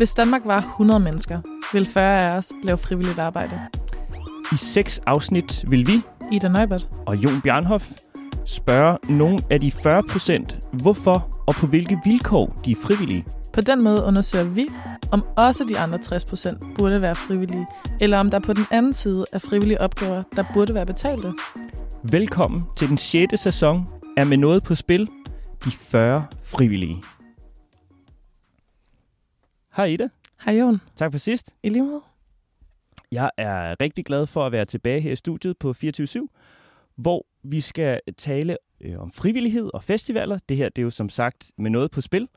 Hvis Danmark var 100 mennesker, vil 40 af os lave frivilligt arbejde. I seks afsnit vil vi Ida Neubert. og Jon Bjarnhoff spørge nogle af de 40 procent, hvorfor og på hvilke vilkår de er frivillige. På den måde undersøger vi, om også de andre 60 procent burde være frivillige, eller om der på den anden side er frivillige opgaver, der burde være betalte. Velkommen til den 6. sæson af Med Noget på Spil, de 40 frivillige. Hej Ida. Hej Jon. Tak for sidst. I lige måde. Jeg er rigtig glad for at være tilbage her i studiet på 24 hvor vi skal tale øh, om frivillighed og festivaler. Det her det er jo som sagt med noget på spil,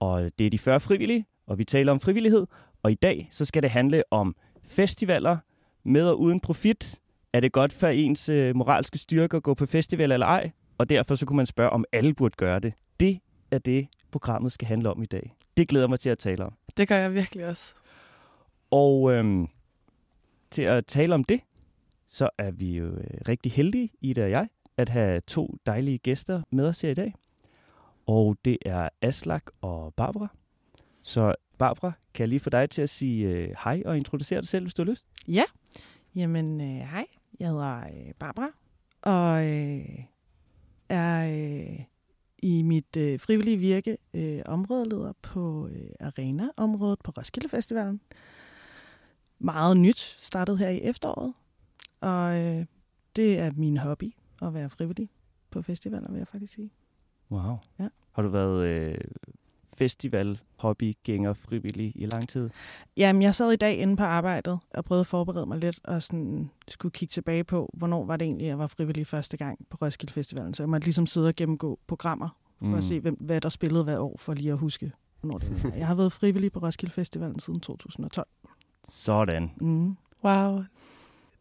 og det er de 40 frivillige, og vi taler om frivillighed. Og i dag så skal det handle om festivaler med og uden profit. Er det godt for ens øh, moralske styrke at gå på festival eller ej? Og derfor så kunne man spørge, om alle burde gøre det. Det er det, programmet skal handle om i dag. Det glæder mig til at tale om. Det gør jeg virkelig også. Og øhm, til at tale om det, så er vi jo øh, rigtig heldige, Ida og jeg, at have to dejlige gæster med os her i dag. Og det er Aslak og Barbara. Så Barbara, kan jeg lige få dig til at sige øh, hej og introducere dig selv, hvis du har lyst? Ja, jamen øh, hej. Jeg hedder øh, Barbara, og øh, er øh, i mit øh, frivillige virke øh, områdeleder på øh, Arena-området på Roskilde Festivalen. Meget nyt, startet her i efteråret, og øh, det er min hobby at være frivillig på festivaler, vil jeg faktisk sige. Wow. Ja. Har du været øh, festival, hobbygænger, frivillig i lang tid? Jamen, jeg sad i dag inde på arbejdet og prøvede at forberede mig lidt, og sådan skulle kigge tilbage på, hvornår var det egentlig, jeg var frivillig første gang på Roskilde Festivalen. Så jeg måtte ligesom sidde og gennemgå programmer, for mm. at se, hvem, hvad der spillede hver år, for lige at huske, hvornår det var. Jeg har været frivillig på Roskilde Festivalen siden 2012. Sådan. Mm. Wow.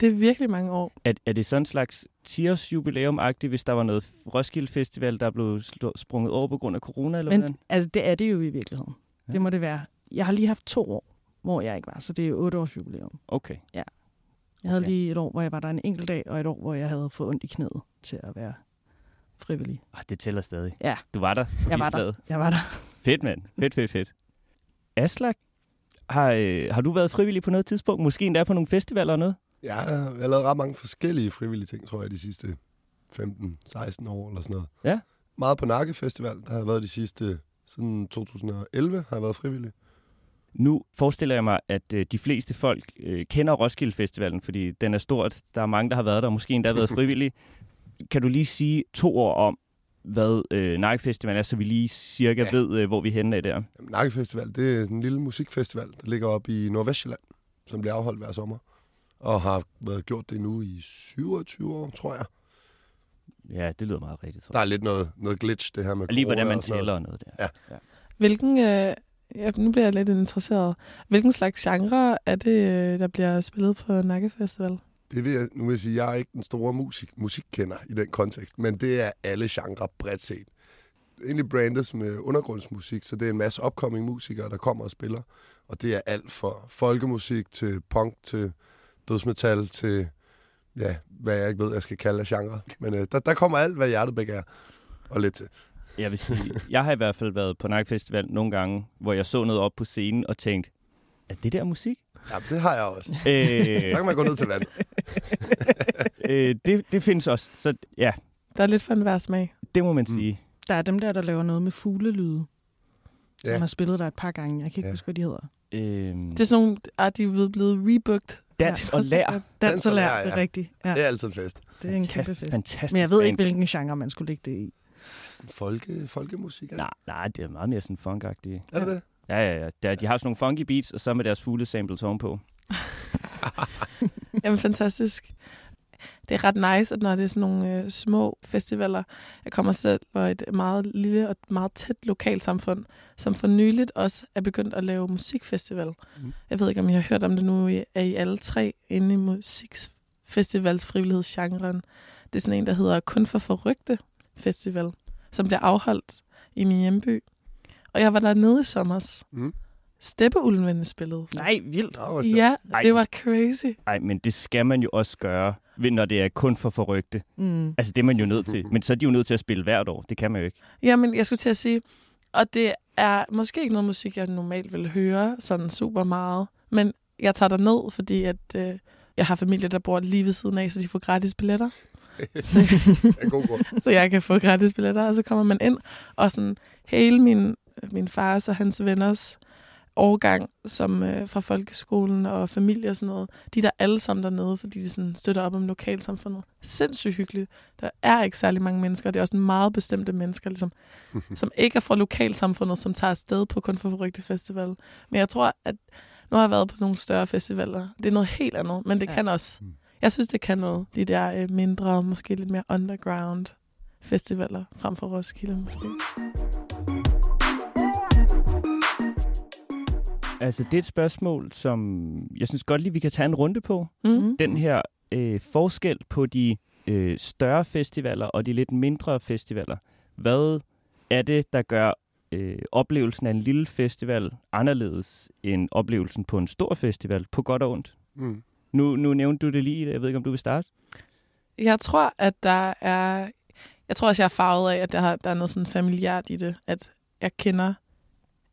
Det er virkelig mange år. Er, er det sådan en slags 10-års jubilæum hvis der var noget Roskilde Festival, der blev sprunget over på grund af corona, eller Men hvordan? altså, det er det jo i virkeligheden. Ja. Ja. Det må det være. Jeg har lige haft to år, hvor jeg ikke var, så det er otte års jubilæum. Okay. Jeg havde Okay. lige et år, hvor jeg var der en enkelt dag, og et år, hvor jeg havde fået ondt i knæet til at være frivillig. Ah, det tæller stadig. Ja. Du var der. Jeg var der. Jeg var der. Fedt, mand. Fedt, fedt, fedt. Aslak, har, øh, har du været frivillig på noget tidspunkt? Måske endda på nogle festivaler og noget? Ja, jeg har lavet ret mange forskellige frivillige ting, tror jeg, de sidste 15-16 år eller sådan noget. Ja. Meget på Nakke Festival, der har jeg været de sidste, siden 2011 har jeg været frivillig. Nu forestiller jeg mig, at øh, de fleste folk øh, kender Roskilde Festivalen, fordi den er stort. Der er mange, der har været der, og måske endda været frivillige. Kan du lige sige to ord om, hvad øh, Nike Festival er, så vi lige cirka ja. Ved, øh, hvor vi er henne af der? Jamen, Festival, det er sådan en lille musikfestival, der ligger oppe i Nordvestjylland, som bliver afholdt hver sommer. Og har været gjort det nu i 27 år, tror jeg. Ja, det lyder meget rigtigt. Tror Der jeg. er lidt noget, noget glitch, det her med Og lige hvordan man og tæller og noget der. Ja. Hvilken, øh, ja, nu bliver jeg lidt interesseret. Hvilken slags genre er det, øh, der bliver spillet på Nakke Festival? Det vil jeg, nu vil jeg sige, jeg er ikke den store musik, musikkender i den kontekst, men det er alle genrer bredt set. Egentlig brandet som øh, undergrundsmusik, så det er en masse upcoming musikere, der kommer og spiller. Og det er alt fra folkemusik til punk til dødsmetal til, ja, hvad jeg ikke ved, jeg skal kalde af genre. Men øh, der, der kommer alt, hvad hjertet begær. Og lidt til. Jeg vil sige, jeg har i hvert fald været på Nike Festival nogle gange, hvor jeg så noget op på scenen og tænkte, er det der musik? Ja, det har jeg også. øh, Så kan man gå ned til vand. øh, det, det findes også. Så ja, Der er lidt for enhver smag. det må man Mm. sige. Der er dem der, der laver noget med fuglelyde. Ja. Som har spillet der et par gange. Jeg kan ikke Ja. huske, hvad de hedder. Øhm, Det er sådan nogle, at de er blevet rebooked. Dans Ja, og lær. Dans og og lær, lær, det er ja. rigtigt. Ja, Det er altid en fest. det er en kæmpe Fantastisk, fest. fantastisk Men jeg ved ikke, hvilken genre man skulle lægge det i. Sådan folke, folkemusik. Det? Nej, nej, det er meget mere sådan funkagtigt. Er det det? Ja, ja, ja. Der, de har sådan nogle funky beats, og så med deres fugle samples ovenpå. Jamen, fantastisk. Det er ret nice, at når det er sådan nogle øh, små festivaler. Jeg kommer selv fra et meget lille og meget tæt lokalsamfund, som for nyligt også er begyndt at lave musikfestival. Mm. Jeg ved ikke, om I har hørt om det nu. I- Er I alle tre inde i musikfestivals frivillighedsgenren? Det er sådan en, der hedder Kun for Forrygte Festival, som bliver afholdt i min hjemby. Og jeg var der nede i sommers. Mm. Steppeulvene spillede. Nej, vildt. Sjovt. Ja, Ej. det var crazy. Nej, men det skal man jo også gøre, når det er kun for forrygte. Mm. Altså, det er man jo nødt til. Men så er de jo nødt til at spille hvert år. Det kan man jo ikke. Jamen, jeg skulle til at sige, Og det er måske ikke noget musik, jeg normalt vil høre sådan super meget. Men jeg tager der ned, fordi at, øh, jeg har familie, der bor lige ved siden af, så de får gratis billetter. så, En god grund. så jeg kan få gratis billetter, og så kommer man ind, og sådan hele min, min fars og hans venners årgang, som øh, fra folkeskolen og familie og sådan noget, de er der alle sammen dernede, fordi de sådan støtter op om lokalsamfundet. Sindssygt hyggeligt. Der er ikke særlig mange mennesker, og det er også meget bestemte mennesker, ligesom, som ikke er fra lokalsamfundet, som tager afsted på kun for forrygte festival. Men jeg tror, at nu har jeg været på nogle større festivaler. Det er noget helt andet, men det Ja. ja. kan også. Mm. Jeg synes, det kan noget. De der øh, mindre, måske lidt mere underground festivaler frem for Roskilde måske. Altså, det er et spørgsmål, som jeg synes godt lige, vi kan tage en runde på. Mm. Den her øh, forskel på de øh, større festivaler og de lidt mindre festivaler. Hvad er det, der gør øh, oplevelsen af en lille festival anderledes end oplevelsen på en stor festival, på godt og ondt? Mm. Nu, nu nævnte du det lige, jeg ved ikke, om du vil starte? Jeg tror, at der er... Jeg tror også, jeg er farvet af, at der, har, der er noget sådan familiært i det. At jeg kender,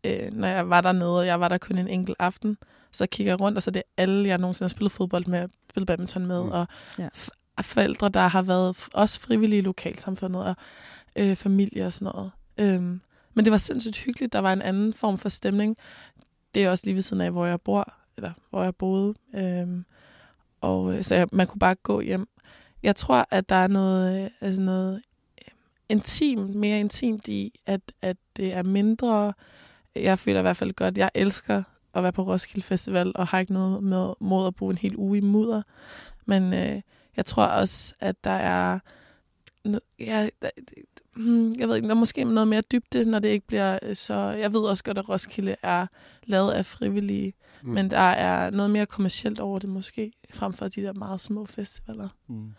øh, når jeg var dernede, og jeg var der kun en enkelt aften, så kigger jeg rundt, og så er det alle, jeg nogensinde har spillet fodbold med, spillet badminton med, Mm. og Ja. forældre, der har været også frivillige i lokalsamfundet, og øh, familie og sådan noget. Øhm, men det var sindssygt hyggeligt. Der var en anden form for stemning. Det er også lige ved siden af, hvor jeg bor, eller hvor jeg boede. Øhm, og øh, så jeg, man kunne bare gå hjem. Jeg tror, at der er noget, øh, altså noget øh, intimt, mere intimt i, at, at det er mindre. Jeg føler i hvert fald godt, jeg elsker at være på Roskilde Festival, og har ikke noget med, mod at bruge en hel uge i mudder. Men øh, jeg tror også, at der er... Ja, der, hmm, jeg ved ikke, der er måske noget mere dybde, når det ikke bliver øh, så... Jeg ved også godt, at Roskilde er lavet af frivillige, mm. men der er noget mere kommercielt over det måske, frem for de der meget små festivaler. Mm.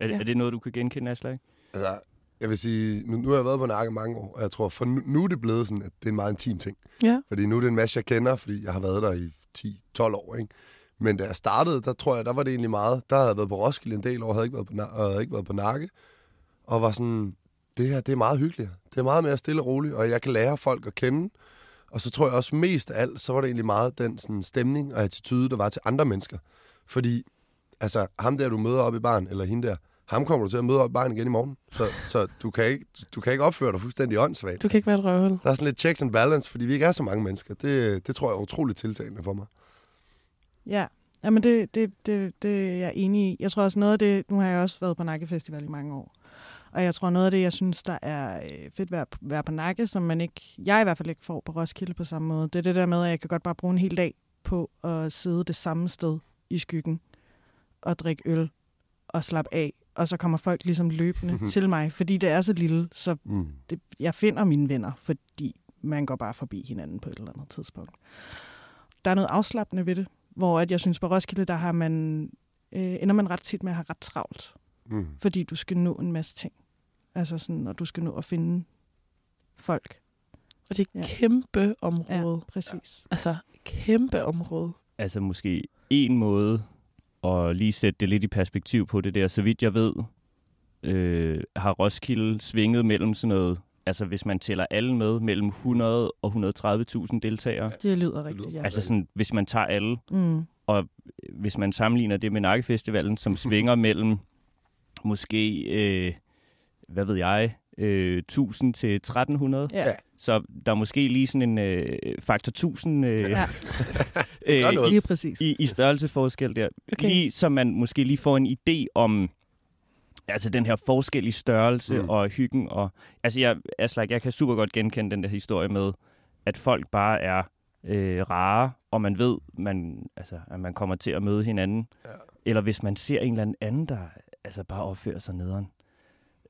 Er, Ja. er det noget, du kan genkende, Aslak? Altså, jeg vil sige, nu, nu har jeg været på Nakke mange år, og jeg tror, for nu, nu er det blevet sådan, at det er en meget intim ting. Ja. Fordi nu er det en masse, jeg kender, fordi jeg har været der i 10-12 år, ikke? Men da jeg startede, der tror jeg, der var det egentlig meget. Der havde jeg været på Roskilde en del år, havde ikke været på, og havde ikke været på Nakke. Og var sådan, det her, det er meget hyggeligt. Det er meget mere stille og roligt, og jeg kan lære folk at kende. Og så tror jeg også mest af alt, så var det egentlig meget den sådan, stemning og attitude, der var til andre mennesker. Fordi, altså, ham der, du møder op i barn, eller hende der, ham kommer du til at møde op i barn igen i morgen. Så, så du, kan ikke, du kan ikke opføre dig fuldstændig åndssvagt. Du kan ikke være et røvhul. Der er sådan lidt checks and balance, fordi vi ikke er så mange mennesker. Det, det tror jeg er utroligt tiltalende for mig. Ja, Jamen det, det, det, det er jeg enig i. Jeg tror også noget af det, nu har jeg også været på Nakke Festival i mange år, og jeg tror noget af det, jeg synes, der er øh, fedt ved at være på Nakke, som man ikke, jeg i hvert fald ikke får på Roskilde på samme måde, det er det der med, at jeg kan godt bare bruge en hel dag på at sidde det samme sted i skyggen og drikke øl og slappe af, og så kommer folk ligesom løbende til mig, fordi det er så lille, så Mm. det, jeg finder mine venner, fordi man går bare forbi hinanden på et eller andet tidspunkt. Der er noget afslappende ved det, hvor at jeg synes, på Roskilde, der har man, øh, ender man ret tit med at have ret travlt, Mm. fordi du skal nå en masse ting. Altså sådan, og du skal nå at finde folk. Og det er Ja. kæmpe Ja, område. præcis. Altså, kæmpe område. Altså måske en måde at lige sætte det lidt i perspektiv på det der. Så vidt jeg ved, øh, har Roskilde svinget mellem sådan noget, altså hvis man tæller alle med, mellem 100 og 130.000 deltagere. Det lyder rigtigt, ja. Altså sådan, hvis man tager alle, Mm. hvis man sammenligner det med Nakkefestivalen, som svinger mellem måske, øh, hvad ved jeg, øh, 1000 til 1300. Ja. Så der er måske lige sådan en øh, faktor 1000 øh, Ja. øh. Lige præcis. i, i størrelseforskel der. Okay. Lige så man måske lige får en idé om altså den her forskel i størrelse Mm. og hyggen. Og, altså jeg, Aslak, jeg kan super godt genkende den der historie med, at folk bare er øh, rare, og man ved, man, altså, at man kommer til at møde hinanden. Ja. Eller hvis man ser en eller anden anden, der altså bare opfører sig nederen.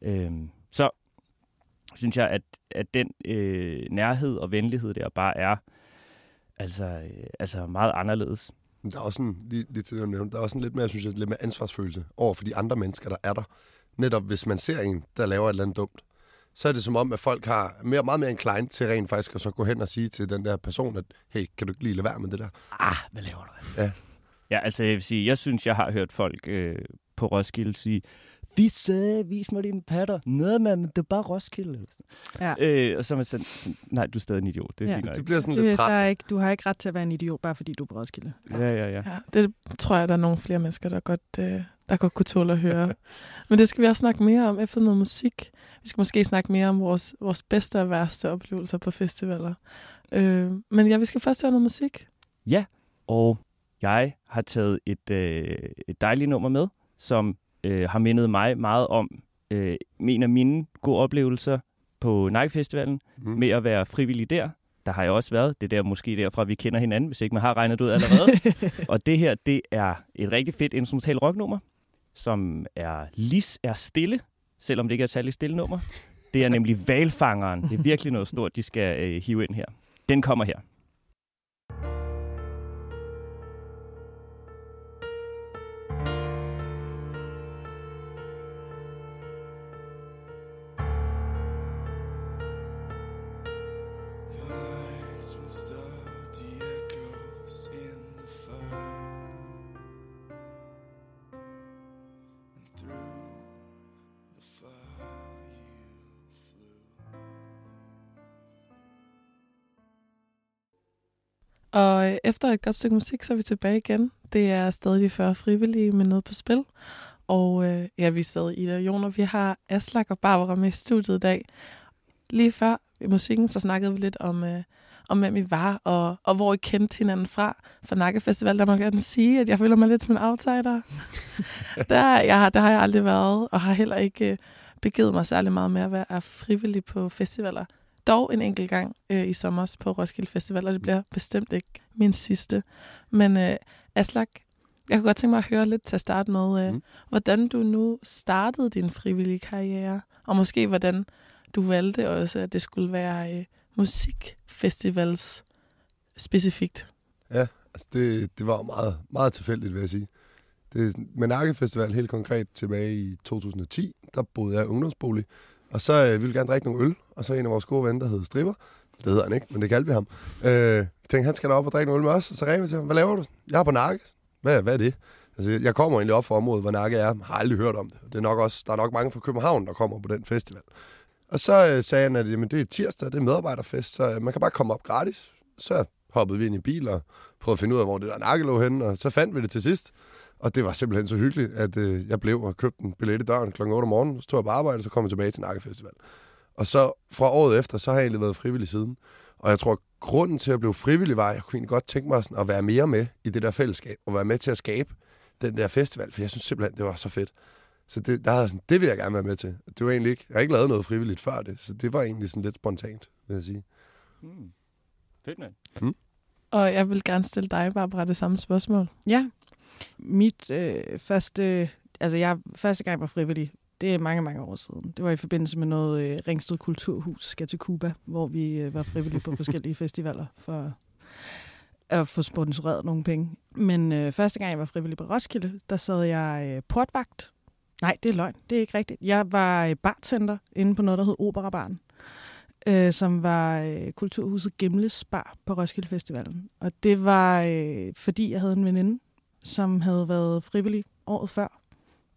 Øhm, så synes jeg, at, at den øh, nærhed og venlighed der bare er altså, øh, altså meget anderledes. Men Der er også sådan, lige, lige til det, nævnte, der er også sådan lidt mere, synes jeg, lidt mere ansvarsfølelse over for de andre mennesker, der er der. Netop hvis man ser en, der laver et eller andet dumt, så er det som om, at folk har mere, meget mere inclined til rent faktisk at så gå hen og sige til den der person, at hey, kan du ikke lige lade være med det der? Ah, hvad laver du? Ja, altså jeg vil sige, jeg synes, jeg har hørt folk øh, på Roskilde sige, vi sagde, vis mig dine patter. Nå, men det er bare Roskilde. Eller sådan. Ja. Øh, og så er man sådan, nej, du er stadig en idiot. Det er Ja. ja. Det bliver sådan lidt der træt. er ikke, du har ikke ret til at være en idiot, bare fordi du er på Roskilde. Ja, ja, ja. Ja, det tror jeg, der er nogle flere mennesker, der godt, øh, der godt kunne tåle at høre. Men det skal vi også snakke mere om efter noget musik. Vi skal måske snakke mere om vores, vores bedste og værste oplevelser på festivaler. Øh, men ja, vi skal først høre noget musik. Og jeg har taget et, øh, et dejligt nummer med, som øh, har mindet mig meget om øh, en af mine gode oplevelser på Nike Festivalen Mm. med at være frivillig der. Der har jeg også været. Det er der måske derfra, vi kender hinanden, hvis ikke man har regnet ud allerede. og det her, det er et rigtig fedt instrumental rocknummer, som er Lis er stille, selvom det ikke er et særligt stille nummer. Det er nemlig Valfangeren. Det er virkelig noget stort, de skal øh, hive ind her. Den kommer her. Efter et godt stykke musik, så er vi tilbage igen. Det er stadig de 40 frivillige med noget på spil. Og øh, ja, vi er stadig i der, Jon, og vi har Aslak og Barbara med i studiet i dag. Lige før i musikken, så snakkede vi lidt om, øh, om hvem I var, og, og hvor I kendte hinanden fra. For Nakke Festival, der må jeg gerne sige, at jeg føler mig lidt som en outsider. der, jeg, har- der har jeg aldrig været, og har heller ikke øh, begivet mig særlig meget med at være frivillig på festivaler. Dog en enkelt gang øh, i sommer på Roskilde Festival, og det bliver bestemt ikke min sidste. Men øh, Aslak, jeg kunne godt tænke mig at høre lidt til at starte med, øh, Mm. hvordan du nu startede din frivillige karriere, og måske hvordan du valgte også, at det skulle være øh, musikfestivals specifikt. Altså, det, det var meget, meget tilfældigt, vil jeg sige. Det Nakke Festival helt konkret tilbage i 2010, der boede jeg i ungdomsbolig. Og så øh, ville vi gerne drikke nogle øl, og så en af vores gode venner, der hed Stripper, det hedder han ikke, men det kaldte vi ham. Øh, jeg tænkte, han skal da op og drikke nogle øl med os, og så ringede vi til ham, hvad laver du? Jeg er på Nakke. Hvad, hvad er det? Altså, jeg kommer egentlig op fra området, hvor Nakke er. har aldrig hørt om det. det er nok også, der er nok mange fra København, der kommer på den festival. Og så øh, sagde han, at jamen, det er tirsdag, det er medarbejderfest, så øh, man kan bare komme op gratis. Så hoppede vi ind i bil og prøvede at finde ud af, hvor det der nakke lå henne, og så fandt vi det til sidst. Og det var simpelthen så hyggeligt, at øh, jeg blev og købte en billet i døren kl. 8 om morgenen, så tog jeg på arbejde, og så kom jeg tilbage til Nakkefestival. Og så fra året efter, så har jeg egentlig været frivillig siden. Og jeg tror, at grunden til at blive frivillig var, at jeg kunne egentlig godt tænke mig sådan, at være mere med i det der fællesskab, og være med til at skabe den der festival, for jeg synes simpelthen, det var så fedt. Så det, der er sådan, det vil jeg gerne være med til. Det var egentlig ikke, jeg har ikke lavet noget frivilligt før det, så det var egentlig sådan lidt spontant, vil jeg sige. Hmm. Fedt, mand. Og jeg vil gerne stille dig, Barbara, det samme spørgsmål. Ja. Mit øh, første, altså jeg første gang var frivillig, det er mange, mange år siden. Det var i forbindelse med noget øh, Ringsted Kulturhus skal til Cuba, hvor vi øh, var frivillige på forskellige festivaler for at få sponsoreret nogle penge. Men øh, første gang jeg var frivillig på Roskilde, der sad jeg øh, portvagt. Nej, det er løgn. Det er ikke rigtigt. Jeg var øh, bartender inde på noget, der hed Operabaren, øh, som var øh, Kulturhuset Gemles Bar på Roskilde Festivalen. Og det var, øh, fordi jeg havde en veninde, som havde været frivillig året før.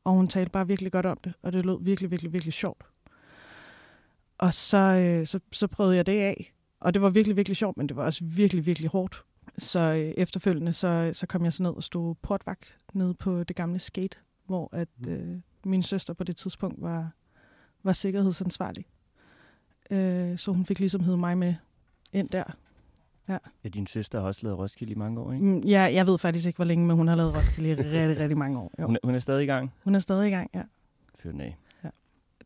Og hun talte bare virkelig godt om det, og det lød virkelig, virkelig, virkelig sjovt. Og så, øh, så, så prøvede jeg det af, og det var virkelig, virkelig sjovt, men det var også virkelig, virkelig hårdt. Så øh, efterfølgende, så, så kom jeg så ned og stod portvagt nede på det gamle skate, hvor at øh, min søster på det tidspunkt var, var sikkerhedsansvarlig. Øh, så hun fik ligesom hævet mig med ind der. Ja, din søster har også lavet Roskilde i mange år, ikke? Mm, Ja, jeg ved faktisk ikke, hvor længe, men hun har lavet Roskilde i rigtig, rigtig mange år. Jo. Hun, er, hun er stadig i gang. Hun er stadig i gang, ja. Fyr den af.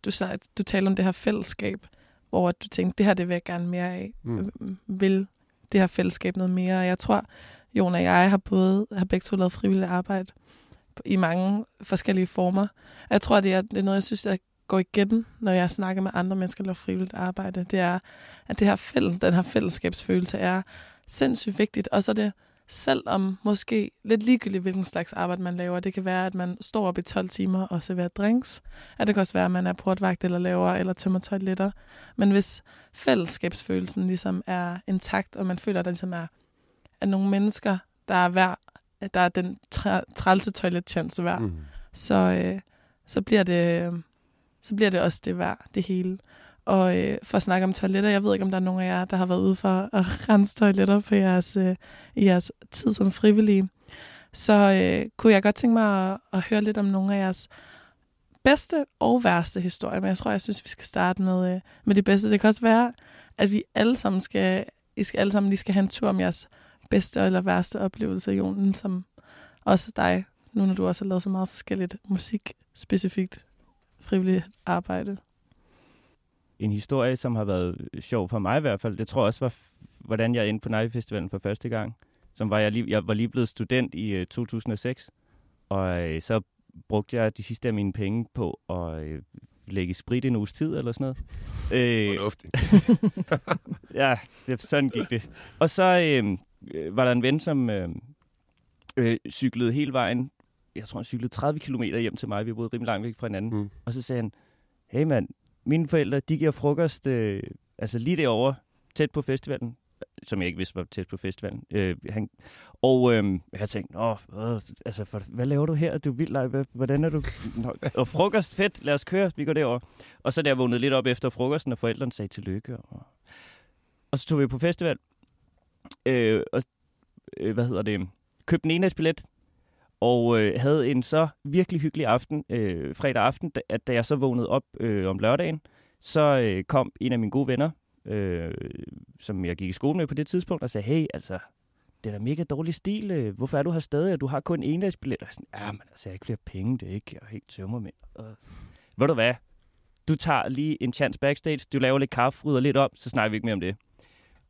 Du, sagde, du taler om det her fællesskab, hvor du tænkte, det her det vil jeg gerne mere af. Mm. Mm. Vil det her fællesskab noget mere? Og jeg tror, Jon og jeg har både har begge to lavet frivilligt arbejde i mange forskellige former. Og jeg tror, det er, det er noget, jeg synes, der går igen, når jeg snakker med andre mennesker, der laver frivilligt arbejde. Det er, at det her fælles, den her fællesskabsfølelse er sindssygt vigtigt. Og så er det selvom måske lidt ligegyldigt, hvilken slags arbejde man laver. Det kan være, at man står op i 12 timer og serverer drinks. Ja, det kan også være, at man er portvagt eller laver eller tømmer toiletter. Men hvis fællesskabsfølelsen ligesom er intakt, og man føler, at der ligesom er, er nogle mennesker, der er værd at der er den træ- trælse toiletchance hver, mm. Mm. så, øh, så, bliver det, øh, så bliver det også det værd, det hele. Og øh, for at snakke om toiletter, jeg ved ikke, om der er nogen af jer, der har været ude for at rense toiletter på jeres, øh, i jeres tid som frivillige. Så øh, kunne jeg godt tænke mig at, at høre lidt om nogle af jeres bedste og værste historier. Men jeg tror, jeg synes, vi skal starte med, øh, med det bedste. Det kan også være, at vi alle sammen skal, I skal alle sammen lige skal have en tur om jeres bedste eller værste oplevelse i jorden, som også dig, nu når du også har lavet så meget forskelligt musik-specifikt frivilligt arbejde. En historie, som har været sjov for mig i hvert fald, det tror jeg også var, hvordan jeg endte på Nive Festivalen for første gang. Som var jeg, lige, jeg var lige blevet student i øh, 2006, og øh, så brugte jeg de sidste af mine penge på at øh, lægge i sprit en uges tid eller sådan noget. Øh, Fornuftigt. ja, det, sådan gik det. Og så øh, øh, var der en ven, som øh, øh, cyklede hele vejen. Jeg tror, han cyklede 30 km hjem til mig. Vi boede rimelig langt væk fra hinanden. Mm. Og så sagde han, hey mand, mine forældre, de giver frokost øh, altså lige derovre, tæt på festivalen, som jeg ikke vidste var tæt på festivalen. Øh, han, og øh, jeg tænkte, Åh, øh, altså, for, hvad laver du her? Du er vildt Hvordan er du? Nå, og frokost, fedt, lad os køre, vi går derover. Og så da jeg vågnede lidt op efter frokosten, og forældrene sagde tillykke. Og, og så tog vi på festival, øh, og øh, hvad hedder det, købte en endagsbillet, og øh, havde en så virkelig hyggelig aften, øh, fredag aften, da, at da jeg så vågnede op øh, om lørdagen, så øh, kom en af mine gode venner, øh, som jeg gik i skole med på det tidspunkt, og sagde, hey, altså, det er da mega dårlig stil. øh, Hvorfor er du her stadig, og du har kun en endagsbillet? Og jeg sådan, ja, men altså, jeg har ikke flere penge, det er ikke, jeg er helt tømmermænd. Og, ved du hvad? Du tager lige en chance backstage, du laver lidt kaffe, rydder lidt op, så snakker vi ikke mere om det.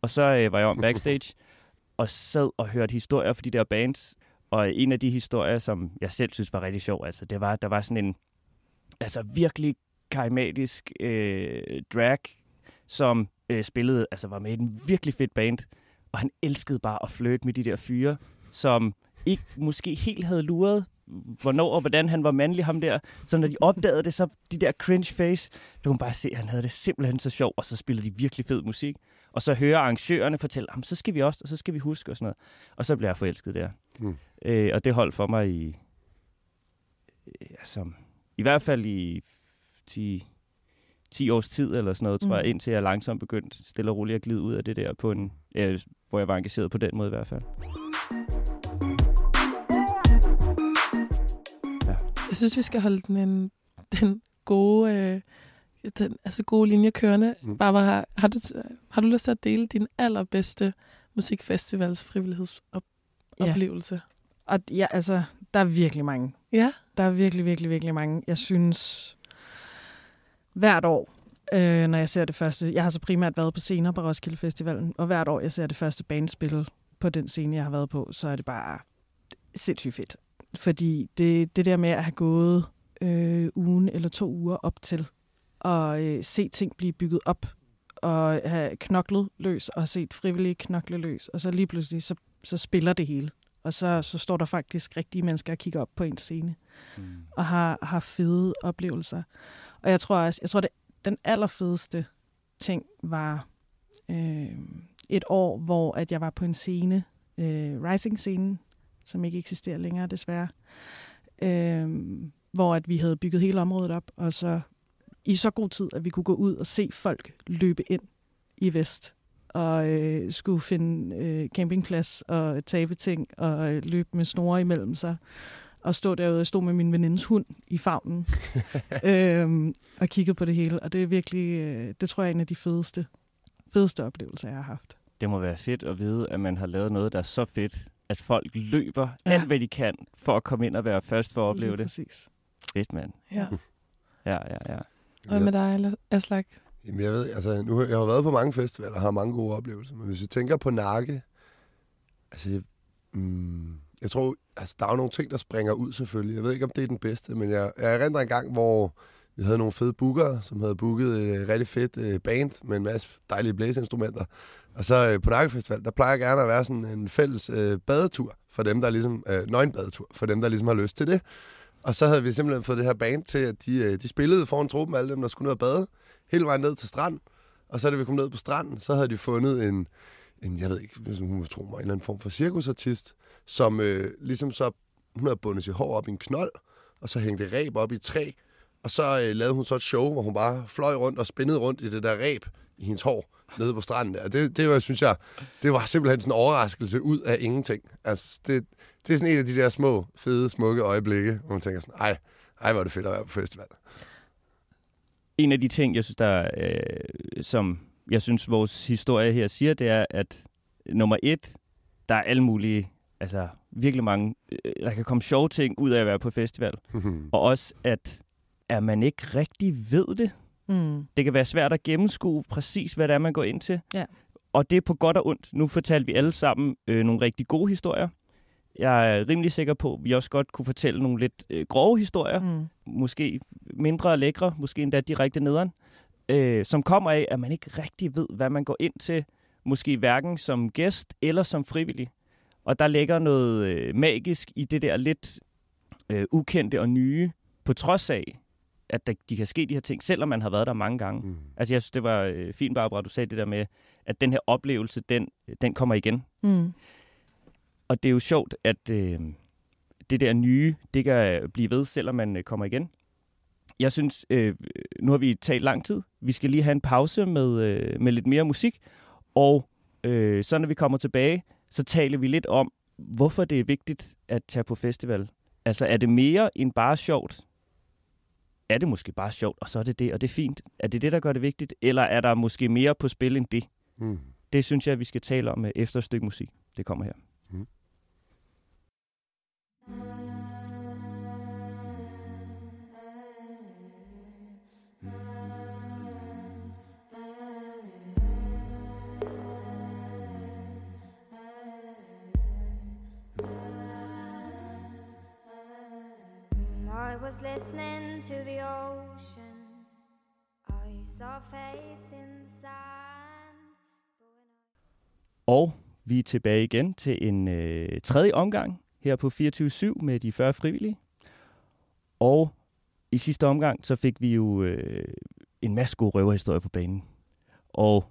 Og så øh, var jeg om backstage, og sad og hørte historier for de der bands, og en af de historier, som jeg selv synes var rigtig sjov, altså, det var, der var sådan en altså virkelig karimatisk øh, drag, som øh, spillede, altså var med i en virkelig fedt band, og han elskede bare at flirte med de der fyre, som ikke måske helt havde luret, hvornår og hvordan han var mandlig, ham der. Så når de opdagede det, så de der cringe face, der kunne man bare se, at han havde det simpelthen så sjovt, og så spillede de virkelig fed musik. Og så hører arrangørerne fortælle, "Jamen, så skal vi også, og så skal vi huske og sådan noget. Og så blev jeg forelsket der. Mm. Øh, og det holdt for mig i, altså, i hvert fald i 10, 10 års tid eller sådan noget, tror Mm. jeg, indtil jeg langsomt begyndte stille og roligt at glide ud af det der på en, øh, hvor jeg var engageret på den måde i hvert fald. Jeg synes, vi skal holde den, en, den gode, øh, den, altså gode linje kørende. Mm. Barbara, har, har, du, har du lyst til at dele din allerbedste musikfestivals frivillighedsoplevelse? Og ja, altså, der er virkelig mange. Ja. Der er virkelig, virkelig, virkelig mange. Jeg synes, hvert år, øh, når jeg ser det første... Jeg har så primært været på scener på Roskilde Festivalen, og hvert år, jeg ser det første bandspil på den scene, jeg har været på, så er det bare sindssygt fedt. Fordi det, det der med at have gået øh, ugen eller to uger op til, og øh, se ting blive bygget op, og have knoklet løs, og set frivillige knokle løs, og så lige pludselig, så, så spiller det hele. Og så, så står der faktisk rigtige mennesker og kigger op på en scene Mm. og har, har fede oplevelser. Og jeg tror også, jeg tror, det den allerfedeste ting var øh, et år, hvor at jeg var på en scene, øh, Rising-scenen, som ikke eksisterer længere desværre, øh, hvor at vi havde bygget hele området op, og så i så god tid, at vi kunne gå ud og se folk løbe ind i vest, og øh, skulle finde øh, campingplads og tabe ting, og øh, løbe med snore imellem sig, og stå derude og stå med min venindes hund i favnen, øhm, og kiggede på det hele. Og det er virkelig, øh, det tror jeg er en af de fedeste, fedeste oplevelser, jeg har haft. Det må være fedt at vide, at man har lavet noget, der er så fedt, at folk løber Ja. alt, hvad de kan, for at komme ind og være først for at opleve Lige det. Præcis. Fedt, mand. ja. Ja, ja, ja. Og hvad med dig, Aslak? Jamen, jeg ved, altså, nu, har- jeg har været på mange festivaler og har mange gode oplevelser, men hvis jeg tænker på Nakke, altså, jeg, mm, jeg tror, altså, der er jo nogle ting, der springer ud selvfølgelig. Jeg ved ikke, om det er den bedste, men jeg, jeg erindrer en gang, hvor vi havde nogle fede bookere, som havde booket et rigtig fedt øh, band med en masse dejlige blæseinstrumenter. Og så øh, på Nakkefestival, der plejer gerne at være sådan en fælles øh, badetur for dem, der ligesom, øh, nøgenbadetur, for dem, der ligesom har lyst til det. Og så havde vi simpelthen fået det her band til, at de, øh, de spillede foran truppen, alle dem, der skulle ned og bade hele vejen ned til stranden. Og så da vi kom ned på stranden, så havde de fundet en, en, jeg ved ikke, hvis hun må tro mig, en eller anden form for cirkusartist, som øh, ligesom så, hun havde bundet sit hår op i en knold, og så hængte ræb op i et træ, og så øh, lavede hun så et show, hvor hun bare fløj rundt og spændede rundt i det der ræb i hendes hår nede på stranden. Der. Det, det var, synes jeg, det var simpelthen sådan en overraskelse ud af ingenting. Altså, det, det er sådan en af de der små, fede, smukke øjeblikke, hvor man tænker sådan, ej, ej, hvor er det fedt at være på festival. En af de ting, jeg synes, der, øh, som jeg synes, vores historie her siger, det er, at nummer et, der er alle mulige, altså virkelig mange, øh, der kan komme sjove ting ud af at være på festival. Og også, at er man ikke rigtig ved det, Mm. det kan være svært at gennemskue præcis, hvad det er, man går ind til. Ja. Og det er på godt og ondt. Nu fortalte vi alle sammen øh, nogle rigtig gode historier. Jeg er rimelig sikker på, at vi også godt kunne fortælle nogle lidt øh, grove historier. Mm. Måske mindre lækre, måske endda direkte nederen. Øh, som kommer af, at man ikke rigtig ved, hvad man går ind til. Måske hverken som gæst eller som frivillig. Og der ligger noget øh, magisk i det der lidt øh, ukendte og nye, på trods af, at der, de kan ske de her ting, selvom man har været der mange gange. Mm. Altså, jeg synes, det var øh, fint, Barbara, du sagde det der med, at den her oplevelse, den, den kommer igen. Mm. Og det er jo sjovt, at øh, det der nye, det kan blive ved, selvom man øh, kommer igen. Jeg synes, øh, nu har vi talt lang tid. Vi skal lige have en pause med, øh, med lidt mere musik. Og øh, så når vi kommer tilbage, så taler vi lidt om, hvorfor det er vigtigt at tage på festival. Altså, er det mere end bare sjovt? Er det måske bare sjovt, og så er det det, og det er fint. Er det det, der gør det vigtigt? Eller er der måske mere på spil end det? Mm. Det synes jeg, vi skal tale om øh, efter et stykke musik. Det kommer her. I was listening to the ocean. I saw face in the sand. Og vi er tilbage igen til en øh, tredje omgang her på 24-7 med de 40 frivillige. Og i sidste omgang, så fik vi jo øh, en masse gode røverhistorier på banen. Og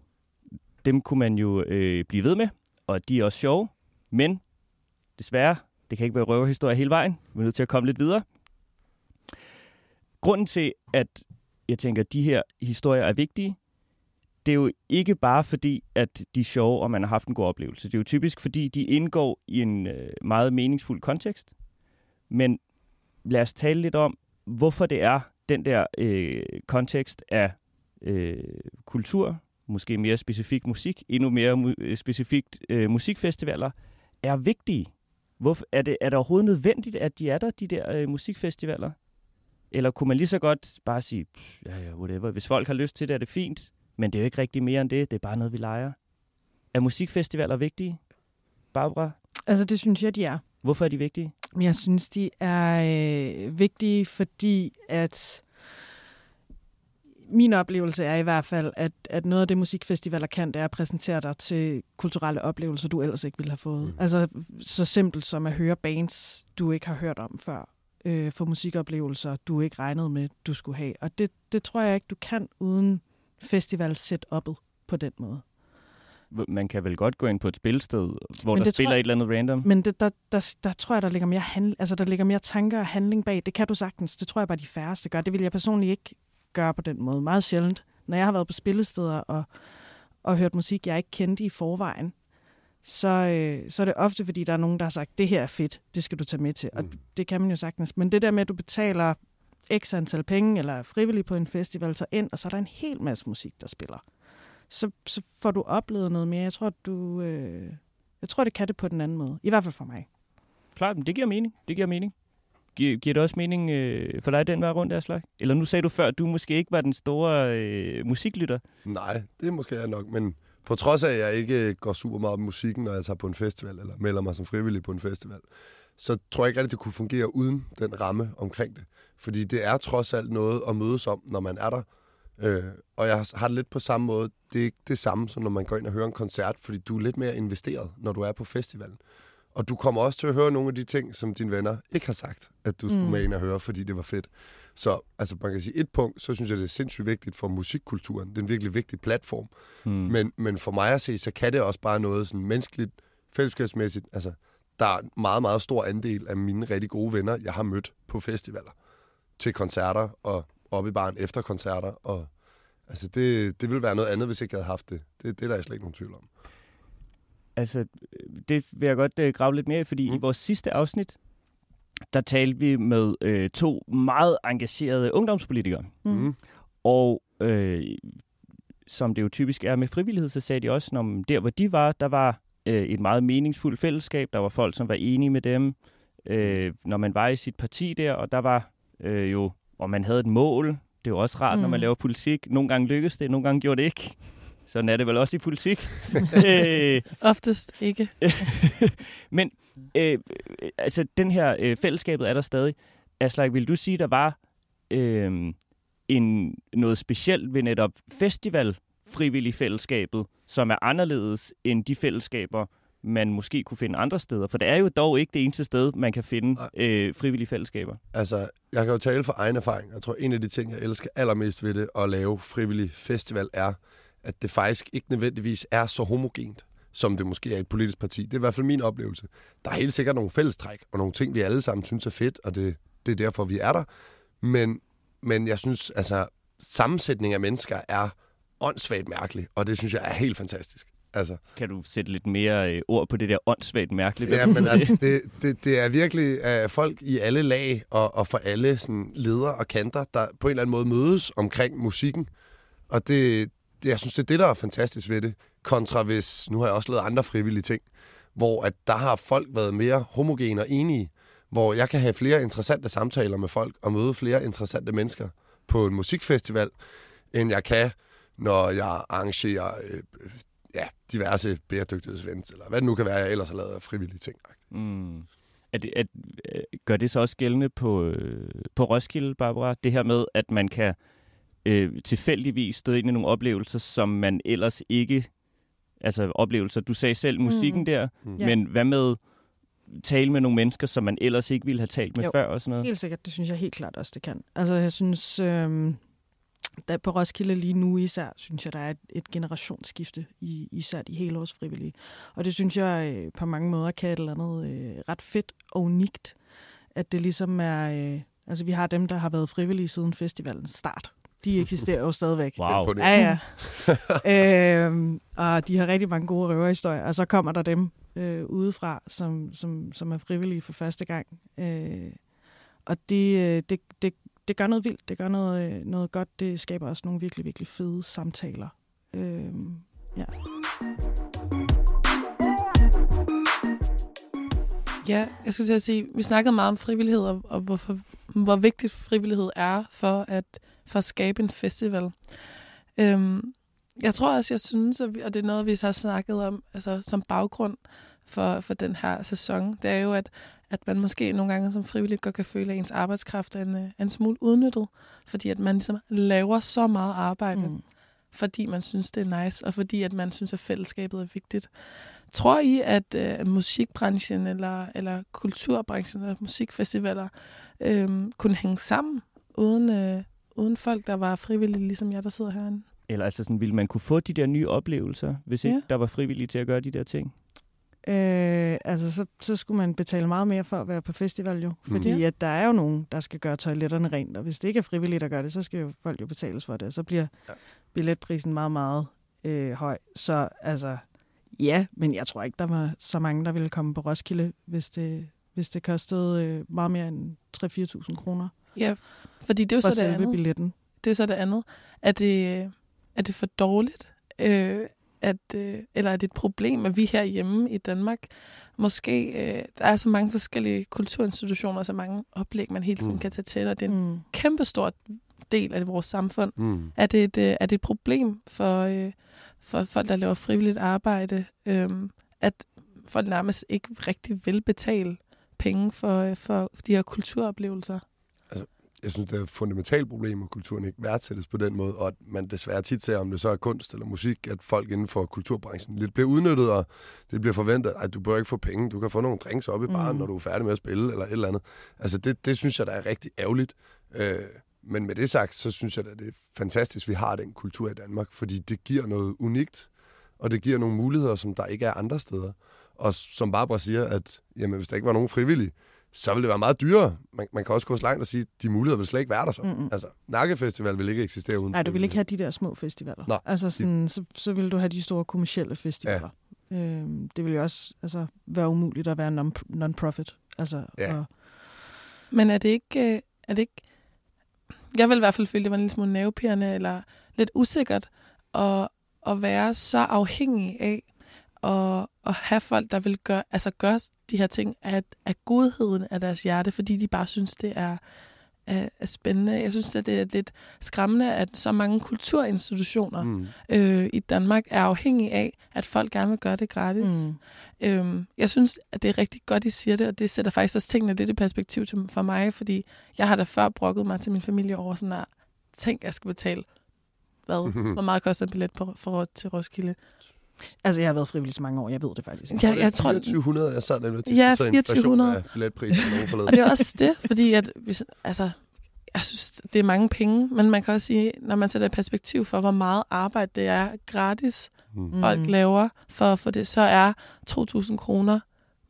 dem kunne man jo øh, blive ved med, og de er også sjove. Men desværre, det kan ikke være røverhistorier hele vejen. Vi er nødt til at komme lidt videre. Grunden til, at jeg tænker, at de her historier er vigtige, det er jo ikke bare fordi, at de er sjove, og man har haft en god oplevelse. Det er jo typisk, fordi de indgår i en øh, meget meningsfuld kontekst. Men lad os tale lidt om, hvorfor det er den der øh, kontekst af øh, kultur, måske mere specifik musik, endnu mere mu- øh, specifikt øh, musikfestivaler, er vigtige. Hvorfor, er, det, er det overhovedet nødvendigt, at de er der, de der øh, musikfestivaler? Eller kunne man lige så godt bare sige, "Pff, ja, ja, whatever. Hvis folk har lyst til det, er det fint. Men det er jo ikke rigtig mere end det. Det er bare noget, vi leger. Er musikfestivaler vigtige? Barbara, Altså, det synes jeg, de er. hvorfor er de vigtige? Jeg synes, de er øh, vigtige, fordi at min oplevelse er i hvert fald, at, at noget af det musikfestivaler kan, det er at præsentere dig til kulturelle oplevelser, du ellers ikke ville have fået. Mm. Altså så simpelt som at høre bands, du ikke har hørt om før. Øh, for musikoplevelser, du ikke regnede med, du skulle have. Og det, det tror jeg ikke, du kan uden festival setup'et på den måde. Man kan vel godt gå ind på et spilsted, hvor Men der spiller jeg- et eller andet random. Men det, der, der, der tror jeg, der ligger, mere handl- altså, der ligger mere tanker og handling bag. Det kan du sagtens. Det tror jeg bare, de færreste gør. Det vil jeg personligt ikke gøre på den måde. Meget sjældent. Når jeg har været på spillesteder og, og hørt musik, jeg ikke kendte i forvejen, så, øh, så er det ofte, fordi der er nogen, der har sagt, det her er fedt, det skal du tage med til. Og Mm. det kan man jo sagtens. Men det der med, at du betaler x antal penge, eller er frivillig på en festival, så ind, og så er der en hel masse musik, der spiller. Så, så får du oplevet noget mere. Jeg tror, du... Øh, jeg tror, det kan det på den anden måde. I hvert fald for mig. Klart, men det giver mening. Det giver mening. Gi- giver det også mening øh, for dig den vej rundt, Aslak? Eller nu sagde du før, at du måske ikke var den store øh, musiklytter. Nej, det er måske jeg nok, men på trods af, at jeg ikke går super meget op i musikken, når jeg tager på en festival, eller melder mig som frivillig på en festival, så tror jeg ikke rigtig, det kunne fungere uden den ramme omkring det. Fordi det er trods alt noget at mødes om, når man er der. Øh, og jeg har det lidt på samme måde. Det er ikke det samme, som når man går ind og hører en koncert, fordi du er lidt mere investeret, når du er på festivalen. Og du kommer også til at høre nogle af de ting, som dine venner ikke har sagt, at du skulle Mm. med ind og høre, fordi det var fedt. Så altså, man kan sige et punkt, så synes jeg, det er sindssygt vigtigt for musikkulturen. Det er en virkelig vigtig platform. Hmm. Men, men for mig at se, så kan det også bare noget sådan menneskeligt, fællesskabsmæssigt. Altså, der er en meget, meget stor andel af mine rigtig gode venner, jeg har mødt på festivaler. Til koncerter og oppe i baren efter koncerter. Og, altså, det, det ville være noget andet, hvis jeg ikke havde haft det. Det, det er der slet ikke nogen tvivl om. Altså, det vil jeg godt øh, grave lidt mere i, fordi mm. i vores sidste afsnit, der talte vi med øh, to meget engagerede ungdomspolitikere. Mm. Mm. Og øh, som det jo typisk er med frivillighed, så sagde de også, når der hvor de var, der var øh, et meget meningsfuldt fællesskab. Der var folk, som var enige med dem. Øh, når man var i sit parti der, og der var øh, jo, og man havde et mål. Det er jo også rart, mm. når man Mm. laver politik. Nogle gange lykkedes det, nogle gange gjorde det ikke. Sådan er det vel også i politik. øh, Oftest ikke. men øh, altså, den her øh, fællesskabet er der stadig. Aslak, vil du sige, der var øh, en, noget specielt ved netop festival frivillig fællesskabet, som er anderledes end de fællesskaber, man måske kunne finde andre steder? For det er jo dog ikke det eneste sted, man kan finde øh, frivillige fællesskaber. Altså, jeg kan jo tale fra egen erfaring. Jeg tror, en af de ting, jeg elsker allermest ved det at lave frivillig festival, er, at det faktisk ikke nødvendigvis er så homogent, som det måske er et politisk parti. Det er i hvert fald min oplevelse. Der er helt sikkert nogle fællestræk, og nogle ting, vi alle sammen synes er fedt, og det, det er derfor, vi er der. Men, men jeg synes, altså, sammensætning af mennesker er åndssvagt mærkelig, og det synes jeg er helt fantastisk. Altså, Kan du sætte lidt mere øh, ord på det der åndssvagt mærkeligt? Ja, men altså, det, det, det er virkelig uh, folk i alle lag og, og for alle sådan, ledere og kanter, der på en eller anden måde mødes omkring musikken. Og det, jeg synes, det er det, der er fantastisk ved det. Kontra hvis, nu har jeg også lavet andre frivillige ting, hvor at der har folk været mere homogene og enige, hvor jeg kan have flere interessante samtaler med folk og møde flere interessante mennesker på en musikfestival, end jeg kan, når jeg arrangerer øh, ja, diverse bæredygtighedsevents, eller hvad det nu kan være, jeg ellers har lavet af frivillige ting. Mm. At, at, gør det så også gældende på, øh, på Roskilde, Barbara? Det her med, at man kan øh, tilfældigvis støde ind i nogle oplevelser, som man ellers ikke... Altså oplevelser. Du sagde selv musikken Mm. der, Mm. Men hvad med tale med nogle mennesker, som man ellers ikke ville have talt med Jo, før og sådan noget? Helt sikkert, det synes jeg helt klart også, det kan. Altså, jeg synes, øhm, der på Roskilde lige nu især, synes jeg, der er et, et generationsskifte, i, især de helårsfrivillige. Og det synes jeg øh, på mange måder kan et eller andet øh, ret fedt og unikt, at det ligesom er... Øh, altså, vi har dem, der har været frivillige siden festivalens start. De eksisterer jo stadigvæk. Wow. Ja, ja. øhm, og de har rigtig mange gode røverhistorier. Og så kommer der dem øh, udefra, som, som, som er frivillige for første gang. Øh, og det, øh, det, det, det gør noget vildt. Det gør noget, øh, noget godt. Det skaber også nogle virkelig, virkelig fede samtaler. Øh, ja. Ja, jeg skulle til at sige, vi snakkede meget om frivillighed, og, og hvorfor, hvor vigtigt frivillighed er for at, for at skabe en festival. Øhm, jeg tror også, jeg synes, at vi, og det er noget, vi så har snakket om altså, som baggrund for, for den her sæson, det er jo, at, at man måske nogle gange som frivillig godt kan føle, at ens arbejdskraft er en, øh, er en smule udnyttet, fordi at man ligesom laver så meget arbejde. Mm. fordi man synes, det er nice, og fordi at man synes, at fællesskabet er vigtigt. Tror I, at øh, musikbranchen eller, eller kulturbranchen eller musikfestivaler øh, kunne hænge sammen uden, øh, uden folk, der var frivillige, ligesom jeg, der sidder herinde? Eller altså sådan, ville man kunne få de der nye oplevelser, hvis ikke Ja. der var frivillige til at gøre de der ting? Øh, altså, så, så skulle man betale meget mere for at være på festival jo. Fordi Ja. at der er jo nogen, der skal gøre toiletterne rent, og hvis det ikke er frivilligt, der gør det, så skal jo folk jo betales for det, og så bliver billetprisen meget, meget øh, høj. Så altså, ja, men jeg tror ikke, der var så mange, der ville komme på Roskilde, hvis det, hvis det kostede øh, meget mere end 3-4.000 kroner Ja, fordi det er jo for så det andet. billetten. Det er så det andet. Er det, er det for dårligt? Øh, at, øh, eller er det et problem, at vi herhjemme i Danmark måske, øh, der er så mange forskellige kulturinstitutioner, så mange oplæg, man hele tiden Mm. kan tage til, og det er en Mm. kæmpestor del af vores samfund. Mm. Er det et, øh, er det et problem for, øh, for folk, der laver frivilligt arbejde, øh, at folk nærmest ikke rigtig vil betale penge for, øh, for de her kulturoplevelser? jeg synes, det er et fundamentalt problem, at kulturen ikke værdsættes på den måde, og at man desværre tit ser, om det så er kunst eller musik, at folk inden for kulturbranchen lidt bliver udnyttet, og det bliver forventet, at du bør ikke få penge, du kan få nogle drinks op i baren, Mm. når du er færdig med at spille, eller et eller andet. Altså, det, det synes jeg, der er rigtig ærgerligt. Øh, men med det sagt, så synes jeg, at det er fantastisk, at vi har den kultur i Danmark, fordi det giver noget unikt, og det giver nogle muligheder, som der ikke er andre steder. Og som Barbara siger, at jamen, hvis der ikke var nogen frivillige, så ville det være meget dyrere. Man, man kan også gå så langt og sige, at de muligheder vil slet ikke være der så. Mm-mm. Altså, Nakkefestival vil ikke eksistere uden Nej, du vil ikke have de der små festivaler. Nej, altså sådan, så, så vil du have de store kommercielle festivaler. Ja. Øhm, det vil jo også altså, være umuligt at være non- non-profit. Altså, Ja. og, Men er det ikke... øh, Er det ikke jeg vil i hvert fald føle, det var en lille smule nervepirrende, eller lidt usikkert, at, at være så afhængig af at, at have folk, der vil gøre, altså gøre de her ting af, af godheden af deres hjerte, fordi de bare synes, det er, er, er spændende. Jeg synes, at det er lidt skræmmende, at så mange kulturinstitutioner Mm. øh, i Danmark er afhængige af, at folk gerne vil gøre det gratis. mm, Øhm, jeg synes, at det er rigtig godt, I siger det, og det sætter faktisk også tingene lidt i perspektiv til, for mig, fordi jeg har da før brokket mig til min familie over sådan her, tænk, jeg skal betale, hvad, hvor meget koster en billet på, for, til Roskilde? Altså, jeg har været frivillig så mange år, jeg ved det faktisk ikke. Ja, jeg tror, 2400, jeg sad nemlig Ja, diskuterede inflation 2400. af billetprisen forleden. og det er også det, fordi at, hvis, altså, jeg synes, det er mange penge, men man kan også sige, når man sætter i perspektiv for, hvor meget arbejde det er gratis, Mm. folk Mm. laver for at få det, så er 2.000 kroner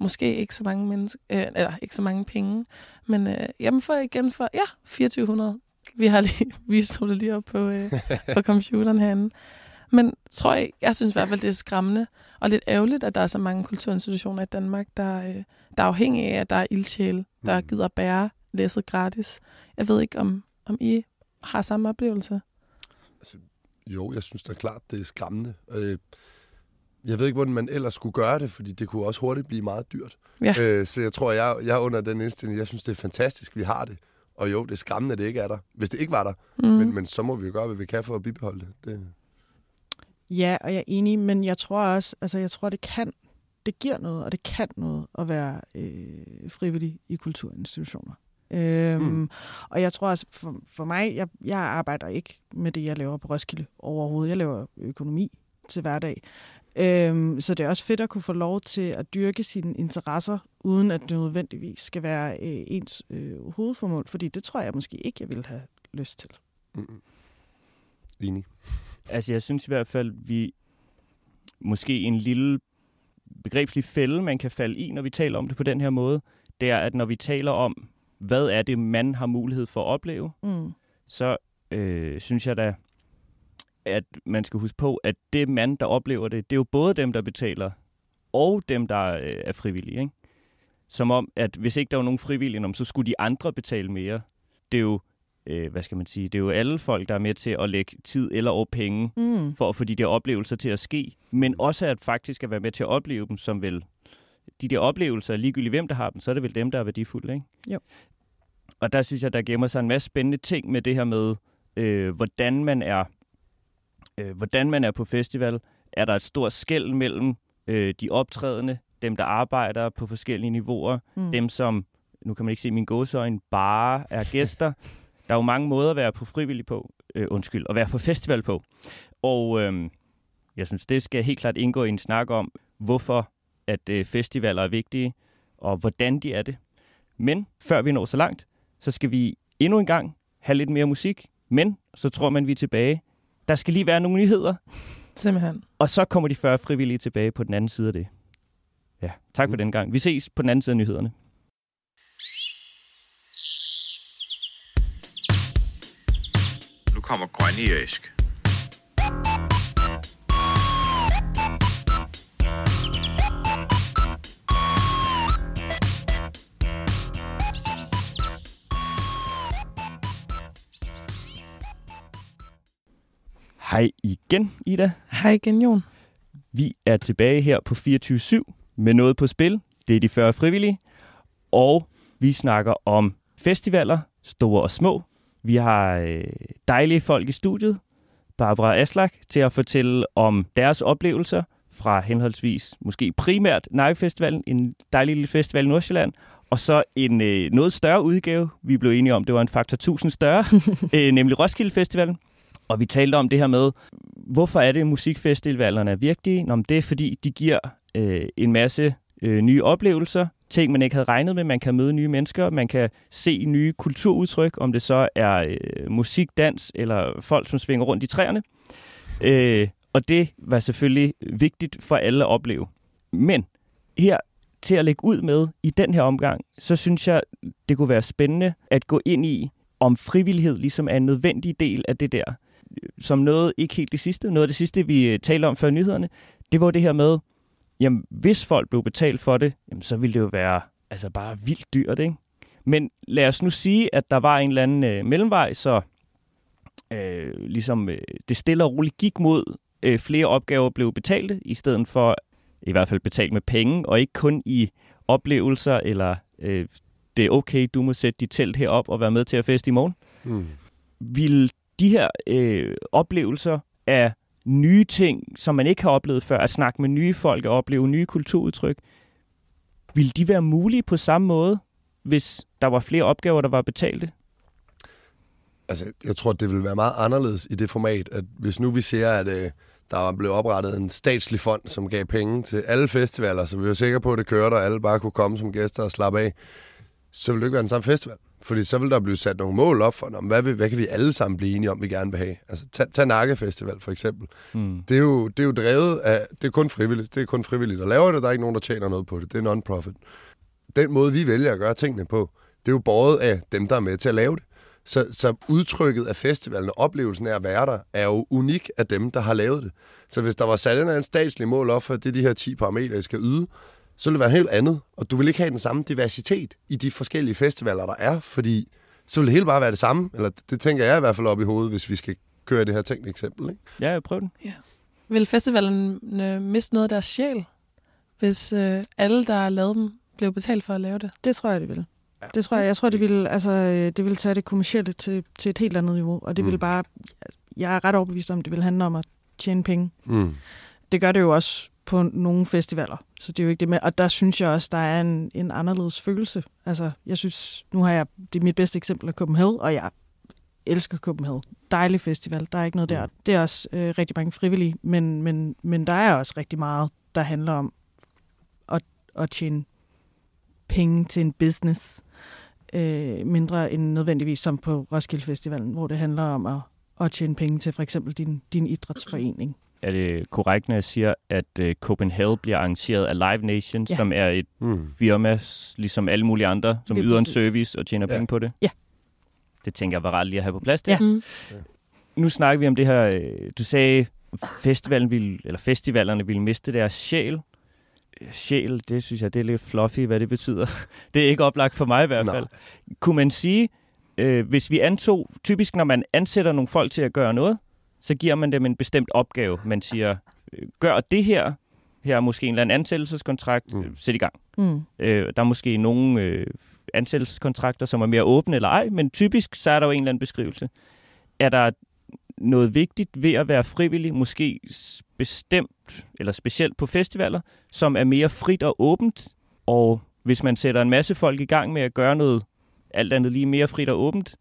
måske ikke så mange mennesker, øh, eller ikke så mange penge. Men øh, jamen for igen for, ja, 2400. Vi har lige vist det lige op på, øh, på computeren herinde. Men tror jeg, jeg synes i hvert fald, det er skræmmende og lidt ærgerligt, at der er så mange kulturinstitutioner i Danmark, der, øh, der er afhængige af, at der er ildsjæle, der Mm. gider bære læsset gratis. Jeg ved ikke, om, om I har samme oplevelse. Jo, jeg synes da klart, det er skræmmende. Øh, Jeg ved ikke, hvordan man ellers skulle gøre det, fordi det kunne også hurtigt blive meget dyrt. Ja. Øh, så jeg tror, jeg, jeg er under den indstilling. Jeg synes, det er fantastisk, vi har det. Og jo, det er skræmmende, at det ikke er der. Hvis det ikke var der. Mm. Men, men så må vi jo gøre, hvad vi kan for at bibeholde det. det Ja, og jeg er enig, men jeg tror også, altså jeg tror, det kan, det giver noget, og det kan noget at være øh, frivillig i kulturinstitutioner. Øhm, Mm. Og jeg tror også, for, for mig, jeg, jeg arbejder ikke med det, jeg laver på Roskilde overhovedet. Jeg laver økonomi til hverdag. Øhm, så det er også fedt at kunne få lov til at dyrke sine interesser, uden at det nødvendigvis skal være øh, ens øh, hovedformål, fordi det tror jeg måske ikke, jeg ville have lyst til. mm. Enig. Altså, jeg synes i hvert fald, vi måske en lille begrebslig fælde, man kan falde i, når vi taler om det på den her måde, det er, at når vi taler om, hvad er det, man har mulighed for at opleve, Mm. så øh, synes jeg da, at man skal huske på, at det mand, der oplever det, det er jo både dem, der betaler, og dem, der øh, er frivillige. Ikke? Som om, at hvis ikke der var nogen frivillige, så skulle de andre betale mere. Det er jo, øh, hvad skal man sige, det er jo alle folk, der er med til at lægge tid eller og penge Mm. for at få de der oplevelser til at ske, men også at faktisk at være med til at opleve dem, som vel de der oplevelser, ligegyldigt hvem der har dem, så er det vel dem, der er værdifulde, ikke? Jo. Og der synes jeg, der gemmer sig en masse spændende ting med det her med, øh, hvordan man er øh, hvordan man er på festival. Er der et stort skæld mellem øh, de optrædende, dem der arbejder på forskellige niveauer, Mm. dem som, nu kan man ikke se min gåseøjne, bare er gæster. Der er jo mange måder at være på frivillig på, øh, undskyld, at være på festival på. Og øh, jeg synes, det skal helt klart indgå i en snak om, hvorfor at øh, festivaler er vigtige, og hvordan de er det. Men før vi når så langt, så skal vi endnu en gang have lidt mere musik. Men så tror man, vi er tilbage. Der skal lige være nogle nyheder, Simpelthen. og så kommer de 40 frivillige tilbage på den anden side af det. Ja, tak for den gang. Vi ses på den anden side af nyhederne. Kommer grønjæsk. Hej igen, Ida. Hej igen, Jon. Vi er tilbage her på 24-7 med noget på spil. Det er de 40 frivillige. Og vi snakker om festivaler, store og små. Vi har øh, dejlige folk i studiet. Barbara Aslak til at fortælle om deres oplevelser fra henholdsvis måske primært Nakke-festivalen, en dejlig lille festival i Nordsjælland, og så en øh, noget større udgave. Vi blev enige om, det var en faktor 1000 større, øh, nemlig Roskilde Festivalen. Og vi talte om det her med, hvorfor er det, musikfestivalerne er vigtige? Nå, men det er, fordi de giver øh, en masse øh, nye oplevelser ting, man ikke havde regnet med. Man kan møde nye mennesker, man kan se nye kulturudtryk, om det så er øh, musik, dans eller folk, som svinger rundt i træerne. Øh, og det var selvfølgelig vigtigt for alle at opleve. Men her til at lægge ud med i den her omgang, så synes jeg, det kunne være spændende at gå ind i, om frivillighed ligesom er en nødvendig del af det der. Som noget, ikke helt det sidste, noget af det sidste, vi øh, talte om før nyhederne, det var det her med, jamen hvis folk blev betalt for det, jamen, så ville det jo være altså bare vildt dyrt, ikke? Men lad os nu sige, at der var en eller anden øh, mellemvej, så øh, ligesom øh, det stille og roligt gik mod øh, flere opgaver blev betalte, i stedet for i hvert fald betalt med penge, og ikke kun i oplevelser, eller øh, det er okay, du må sætte dit telt herop og være med til at feste i morgen. Mm. Vil de her øh, oplevelser af nye ting, som man ikke har oplevet før, at snakke med nye folk og opleve nye kulturudtryk, vil de være mulige på samme måde, hvis der var flere opgaver, der var betalte? Altså, jeg tror, det vil være meget anderledes i det format, at hvis nu vi ser, at øh, der var blevet oprettet en statslig fond, som gav penge til alle festivaler, så vi var sikre på, at det kørte, og alle bare kunne komme som gæster og slappe af, så ville det ikke være den samme festival. Fordi så vil der blive sat nogle mål op for, "Nå, men hvad, vil, hvad kan vi alle sammen blive enige om, vi gerne vil have? Altså, tag, tag Nakke Festival for eksempel. Hmm. Det er, jo, det er jo drevet af, det er kun frivilligt. Det er kun frivilligt, der laver det. Der er ikke nogen, der tjener noget på det. Det er non-profit. Den måde, vi vælger at gøre tingene på, det er jo båret af dem, der er med til at lave det. Så, så udtrykket af festivalen og oplevelsen af at være der, er jo unik af dem, der har lavet det. Så hvis der var sat en eller anden statslig mål op for, at det er de her 10 parametre, I skal yde, så ville det være helt andet. Og du vil ikke have den samme diversitet i de forskellige festivaler, der er, fordi så vil det hele bare være det samme. Eller det tænker jeg i hvert fald op i hovedet, hvis vi skal køre det her tænkte eksempel. Ikke? Ja, jeg prøver den. Vil festivalen øh, miste noget af deres sjæl, hvis øh, alle, der har lavet dem, blev betalt for at lave det? Det tror jeg, det vil. Det tror jeg. Jeg tror, det vil, altså, øh, det vil tage det kommercielle til, til et helt andet niveau. Og det Mm. vil bare... Jeg er ret overbevist om, det vil handle om at tjene penge. Mm. Det gør det jo også på nogle festivaler. Så det er jo ikke det med. Og der synes jeg også, der er en, en anderledes følelse. Altså, jeg synes, nu har jeg, det er mit bedste eksempel af Copenhagen, og jeg elsker Copenhagen. Dejlig festival, der er ikke noget der. Det er også øh, rigtig mange frivillige, men, men, men der er også rigtig meget, der handler om at, at tjene penge til en business. Øh, mindre end nødvendigvis som på Roskilde Festivalen, hvor det handler om at, at tjene penge til for eksempel din, din idrætsforening. Er det korrekt, når jeg siger, at øh, Copenhagen bliver arrangeret af Live Nation, ja. Som er et Mm. firma, ligesom alle mulige andre, som yder en service og tjener Ja. penge på det? Ja. Det tænker jeg var ret lige at have på plads der. Ja. Mm. Nu snakker vi om det her, øh, du sagde, festivalen ville, eller festivalerne ville miste deres sjæl. Sjæl, det synes jeg, det er lidt fluffy, hvad det betyder. Det er ikke oplagt for mig i hvert Nej. fald. Kunne man sige, øh, hvis vi antog, typisk når man ansætter nogle folk til at gøre noget, så giver man dem en bestemt opgave. Man siger, øh, gør det her, her er måske en eller anden ansættelseskontrakt, Mm. mm. sæt i gang. Mm. Øh, der er måske nogle øh, ansættelseskontrakter, som er mere åbne eller ej, men typisk så er der jo en eller anden beskrivelse. Er der noget vigtigt ved at være frivillig, måske bestemt eller specielt på festivaler, som er mere frit og åbent, og hvis man sætter en masse folk i gang med at gøre noget alt andet lige mere frit og åbent,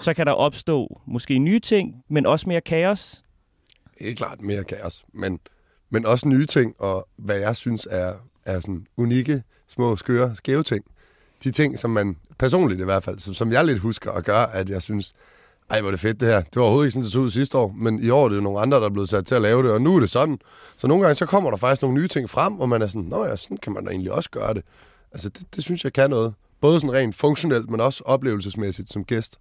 så kan der opstå måske nye ting, men også mere kaos. Helt klart mere kaos, men, men også nye ting, og hvad jeg synes er, er sådan unikke, små, skøre, skæve ting. De ting, som man personligt i hvert fald, som, som jeg lidt husker at gøre, at jeg synes, ej, hvor er det fedt det her. Det var overhovedet ikke sådan, det så ud sidste år, men i år er det jo nogle andre, der er blevet sat til at lave det, og nu er det sådan. Så nogle gange, så kommer der faktisk nogle nye ting frem, og man er sådan, nå ja, sådan kan man da egentlig også gøre det. Altså, det, det synes jeg kan noget. Både sådan rent funktionelt, men også oplevelsesmæssigt som gæst.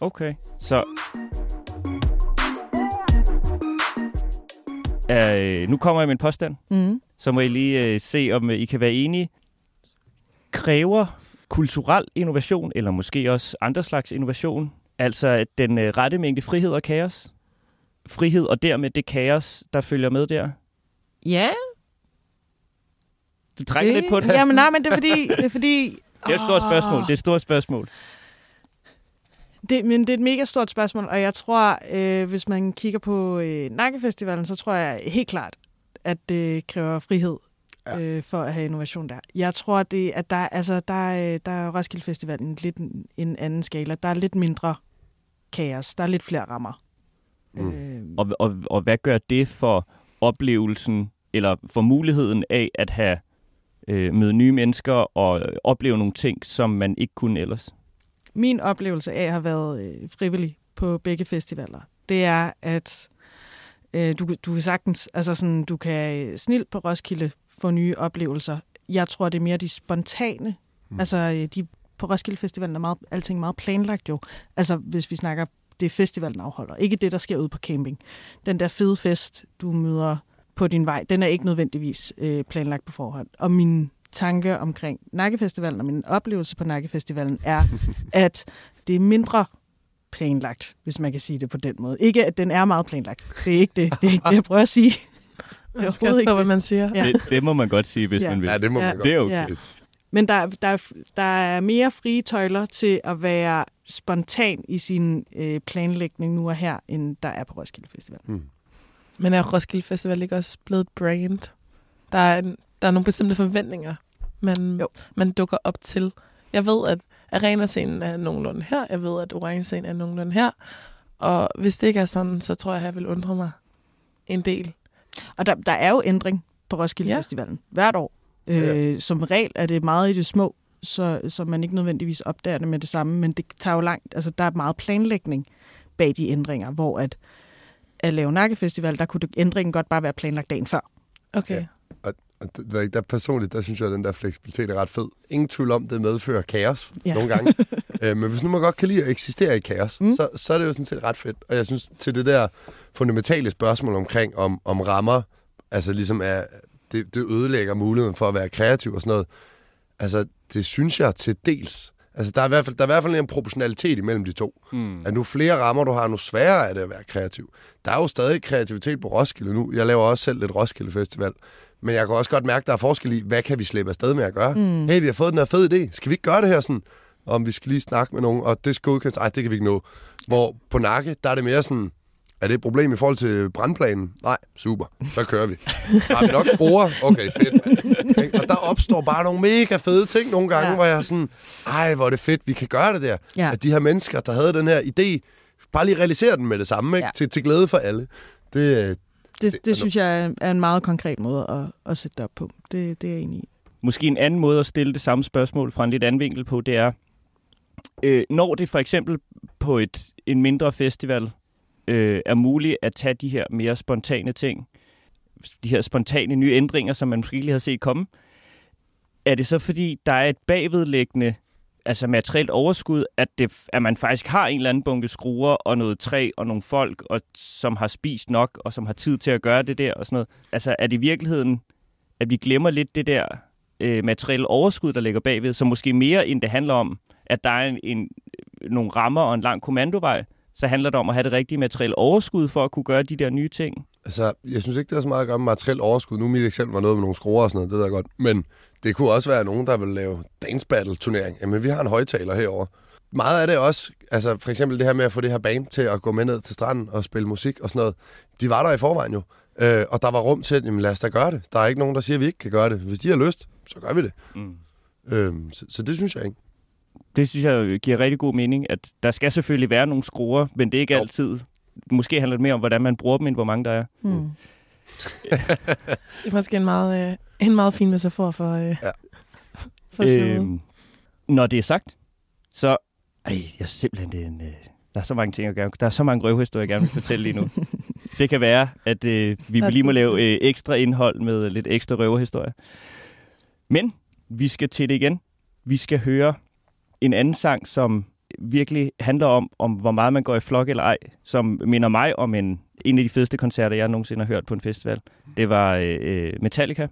Okay, så... Uh, nu kommer jeg med en påstand. Mm. Så må I lige øh, se, om øh, I kan være enige. Kræver kulturel innovation, eller måske også andre slags innovation, altså den øh, rette mængde frihed og kaos? Frihed og dermed det kaos, der følger med der? Ja. Du trækker lidt på det. Jamen nej, men det er fordi... Det er fordi Det er et stort spørgsmål. Det er et stort spørgsmål. Det, men det er et mega stort spørgsmål, og jeg tror, øh, hvis man kigger på øh, Nakkefestivalen, så tror jeg helt klart, at det kræver frihed Ja. øh, for at have innovation der. Jeg tror, det, at der, altså, der, er- der er Roskilde Festivalen lidt en, en anden skala. Der er lidt mindre kaos. Der er lidt flere rammer. Mm. Øh, Og, og, og hvad gør det for oplevelsen, eller for muligheden af at have øh, møde nye mennesker og øh, opleve nogle ting, som man ikke kunne ellers? Min oplevelse af at have været øh, frivillig på begge festivaler, det er, at øh, du, du kan sagtens, altså sådan, du kan øh, snilt på Roskilde få nye oplevelser. Jeg tror, det er mere de spontane. Mm. Altså, øh, de, på Roskilde Festivalen er meget, alting meget planlagt jo. Altså, hvis vi snakker det festivalen afholder. Ikke det, der sker ude på camping. Den der fede fest, du møder på din vej, den er ikke nødvendigvis øh, planlagt på forhånd. Og min tanke omkring Nakkefestivalen og min oplevelse på Nakkefestivalen er, at det er mindre planlagt, hvis man kan sige det på den måde. Ikke, at den er meget planlagt. Det er ikke det, det, er ikke det jeg prøver at sige. Man skal overhovedet også ikke på, hvad man siger. Ja. Det, det må man godt sige, hvis Ja. man vil. Ja, det må Ja, man godt. det er okay. Ja. Men der, der, der er mere frie tøjler til at være spontan i sin øh, planlægning nu og her, end der er på Roskilde Festival. Mm. Men er Roskilde Festival ikke også blevet et brand? Der er, en, der er nogle bestemte forventninger, man, Jo. man dukker op til. Jeg ved, at arenascenen er nogenlunde her. Jeg ved, at orange er nogenlunde her. Og hvis det ikke er sådan, så tror jeg, at jeg vil undre mig en del. Og der, der er jo ændring på Roskilde Ja. ja. Festivalen hvert år. Øh, som regel er det meget i det små, så, så man ikke nødvendigvis opdager det med det samme, men det tager jo langt. Altså, der er meget planlægning bag de ændringer, hvor at, at lave Nakkefestival, der kunne ændringen godt bare være planlagt dagen før. Okay. Ja. Og det, der personligt, der synes jeg, at den der fleksibilitet er ret fed. Ingen tvivl om, det medfører kaos ja. Nogle gange. øh, men hvis nu man godt kan lide at eksistere i kaos. Mm. så, så er det jo sådan set ret fedt. Og jeg synes, til det der fundamentale spørgsmål omkring, om, om rammer, altså ligesom er, det, det ødelægger muligheden for at være kreativ og sådan noget. Altså, det synes jeg til dels. Altså, der er i hvert fald, der er i hvert fald en proportionalitet imellem de to. Mm. At nu flere rammer du har, nu sværere er det at være kreativ. Der er jo stadig kreativitet på Roskilde nu. Jeg laver også selv lidt Roskilde Festival. Men jeg kan også godt mærke, at der er forskel i, hvad kan vi slippe afsted med at gøre? Mm. Hey, vi har fået den her fede idé. Skal vi ikke gøre det her sådan? Om vi skal lige snakke med nogen, og det skal godkendes. Ej, det kan vi ikke nå. Hvor på nakke, der er det mere sådan, er det et problem i forhold til brandplanen? Nej, super. Så kører vi. Har vi nok spore? Okay, fedt. Og der opstår bare nogle mega fede ting nogle gange, ja. Hvor jeg er sådan, ej, hvor er det fedt, vi kan gøre det der. Ja. At de her mennesker, der havde den her idé, bare lige realisere den med det samme, ikke? Ja. Ja. Til, til glæde for alle. Det, øh, Det, Det- det, det synes jeg er- en meget konkret måde at, at sætte det op på. Det, det er jeg enig i. Måske en anden måde at stille det samme spørgsmål fra en lidt anden vinkel på, det er, øh, når det for eksempel på et, en mindre festival øh, er muligt at tage de her mere spontane ting, de her spontane nye ændringer, som man måske lige havde set komme, er det så fordi, der er et bagvedlæggende altså materielt overskud, at, det, at man faktisk har en eller anden bunke skruer og noget træ og nogle folk, og, som har spist nok og som har tid til at gøre det der og sådan noget. Altså er det i virkeligheden, at vi glemmer lidt det der øh, materielle overskud, der ligger bagved, som måske mere end det handler om, at der er en, en, nogle rammer og en lang kommandovej, så handler det om at have det rigtige materielle overskud for at kunne gøre de der nye ting. Altså, jeg synes ikke, det har så meget at gøre med materiel overskud. Nu mit eksempel var noget med nogle skruer og sådan noget, det jeg godt. Men det kunne også være nogen, der vil lave dance battle turnering. Jamen, vi har en højtaler herover. Meget af det er også, altså for eksempel det her med at få det her band til at gå med ned til stranden og spille musik og sådan noget. De var der i forvejen jo. Øh, og der var rum til, jamen, lad os da gøre det. Der er ikke nogen, der siger, at vi ikke kan gøre det. Hvis de har lyst, så gør vi det. Mm. Øh, så, så det synes jeg ikke. Det synes jeg jo giver rigtig god mening, at der skal selvfølgelig være nogle skruer, men det er ikke Jo. altid. Måske handler det mere om, hvordan man bruger dem, end hvor mange der er. Hmm. Det er måske en meget, øh, en meget fin metafor for, øh, Ja. for. Øhm, når det er sagt, så... Ej, jeg synes simpelthen, det er en... Øh, der er så mange ting, jeg gerne... Der er så mange røvhistorier, jeg gerne vil fortælle lige nu. det kan være, at øh, vi er lige må lave øh, ekstra indhold med lidt ekstra røverhistorier. Men vi skal til det igen. Vi skal høre en anden sang, som virkelig handler om, om hvor meget man går i flok eller ej, som minder mig om en, en af de fedeste koncerter, jeg nogensinde har hørt på en festival. Det var øh, øh, Metallica.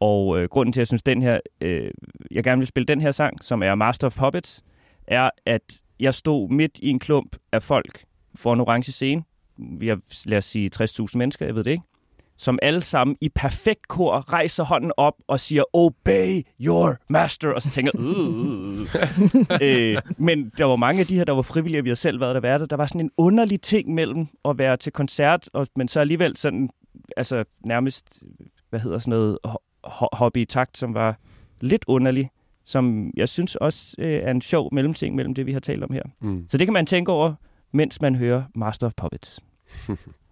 Og øh, grunden til, at jeg synes, den her, øh, jeg gerne vil spille den her sang, som er Master of Puppets, er, at jeg stod midt i en klump af folk for en orange scene. Vi har, lad os sige, 60.000 mennesker, jeg ved det ikke. Som alle sammen i perfekt kor rejser hånden op og siger, obey your master. Og så tænker uh, øh, Men der var mange af de her, der var frivillige, og vi har selv været der været. Der var sådan en underlig ting mellem at være til koncert, og, men så alligevel sådan, altså nærmest, hvad hedder sådan noget, ho- hobby i takt, som var lidt underlig, som jeg synes også øh, er en sjov mellemting mellem det, vi har talt om her. Mm. Så det kan man tænke over, mens man hører Master of Puppets.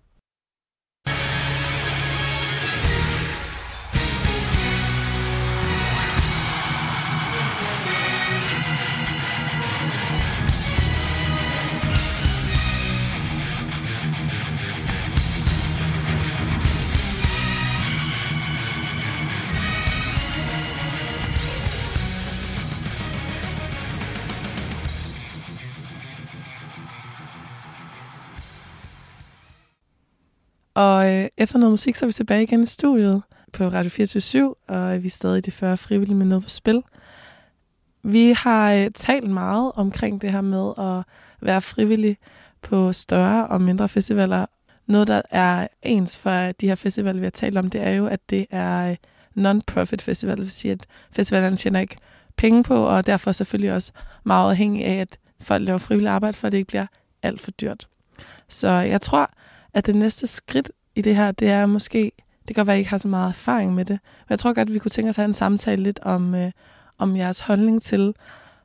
Og øh, efter noget musik, så er vi tilbage igen i studiet på Radio 24 og vi er stadig de 40 frivillige med noget på spil. Vi har øh, talt meget omkring det her med at være frivillig på større og mindre festivaler. Noget, der er ens for de her festivaler, vi har talt om, det er jo, at det er øh, non-profit festival. Det vil sige, at festivalerne tjener ikke penge på, og derfor selvfølgelig også meget afhængig af, at folk laver frivilligt arbejde, for at det ikke bliver alt for dyrt. Så jeg tror, at det næste skridt i det her, det er måske, det kan godt være, at I ikke har så meget erfaring med det, men jeg tror godt, at vi kunne tænke os at have en samtale lidt om, øh, om jeres holdning til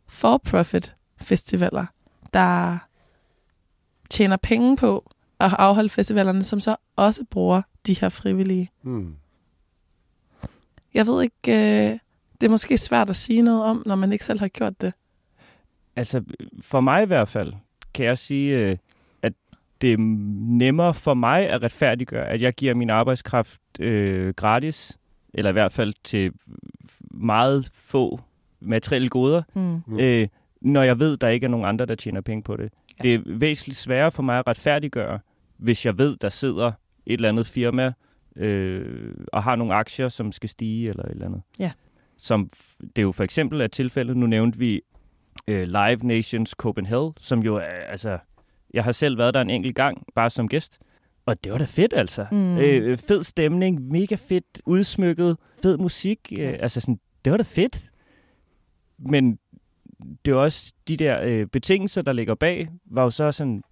for-profit festivaler, der tjener penge på at afholde festivalerne, som så også bruger de her frivillige. Hmm. Jeg ved ikke, øh, det er måske svært at sige noget om, når man ikke selv har gjort det. Altså, for mig i hvert fald, kan jeg sige, øh, det er nemmere for mig at retfærdiggøre, at jeg giver min arbejdskraft øh, gratis, eller i hvert fald til meget få materielle goder, Mm. Mm. øh, når jeg ved, der ikke er nogen andre, der tjener penge på det. Ja. Det er væsentligt sværere for mig at retfærdiggøre, hvis jeg ved, der sidder et eller andet firma øh, og har nogle aktier, som skal stige eller et eller andet. Ja. Som det er jo for eksempel er tilfældet, nu nævnte vi øh, Live Nations Copenhagen, som jo er, altså, jeg har selv været der en enkelt gang, bare som gæst, og det var da fedt altså. Mm. Øh, fed stemning, mega fedt udsmykket, fed musik, øh, altså sådan, det var da fedt. Men det var også de der øh, betingelser, der ligger bag, var jo så sådan,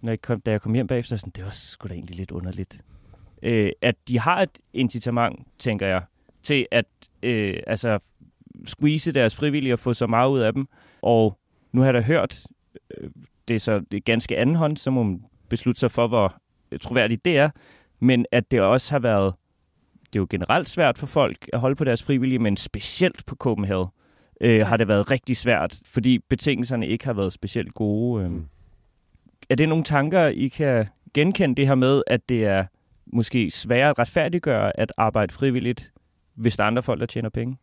når jeg kom, da jeg kom hjem bagefter, sådan, det var sgu da egentlig lidt underligt. Øh, at de har et incitament, tænker jeg, til at øh, altså, squeeze deres frivillige og få så meget ud af dem. Og nu har jeg da hørt, øh, det er så det er ganske anden hånd, så må man beslutte sig for, hvor troværdigt det er, men at det også har været, det er jo generelt svært for folk at holde på deres frivillige, men specielt på Copenhagen øh, har det været rigtig svært, fordi betingelserne ikke har været specielt gode. Øh. Mm. Er det nogle tanker, I kan genkende det her med, at det er måske sværere at retfærdiggøre at arbejde frivilligt, hvis der er andre folk, der tjener penge?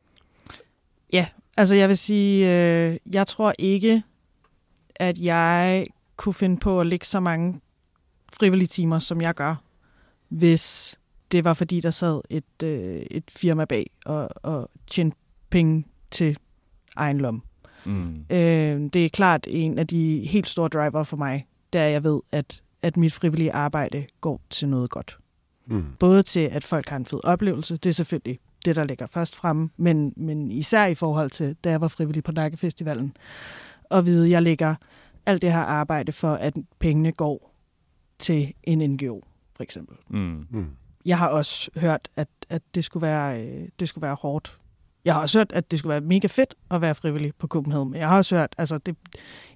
Altså, jeg vil sige, øh, jeg tror ikke, at jeg kunne finde på at lægge så mange frivillige timer, som jeg gør, hvis det var fordi, der sad et, øh, et firma bag og, og tjente penge til egen lomme. Mm. Øh, det er klart en af de helt store driver for mig, der jeg ved, at, at mit frivillige arbejde går til noget godt. Mm. Både til, at folk har en fed oplevelse, det er selvfølgelig det, der ligger først fremme, men, men især i forhold til, da jeg var frivillig på Nakkefestivalen, og vide, at jeg lægger alt det her arbejde for, at pengene går til en NGO, for eksempel. Mm. Mm. Jeg har også hørt, at, at det, skulle være, øh, det skulle være hårdt. Jeg har også hørt, at det skulle være mega fedt at være frivillig på Copenhagen, men jeg har også hørt, altså det,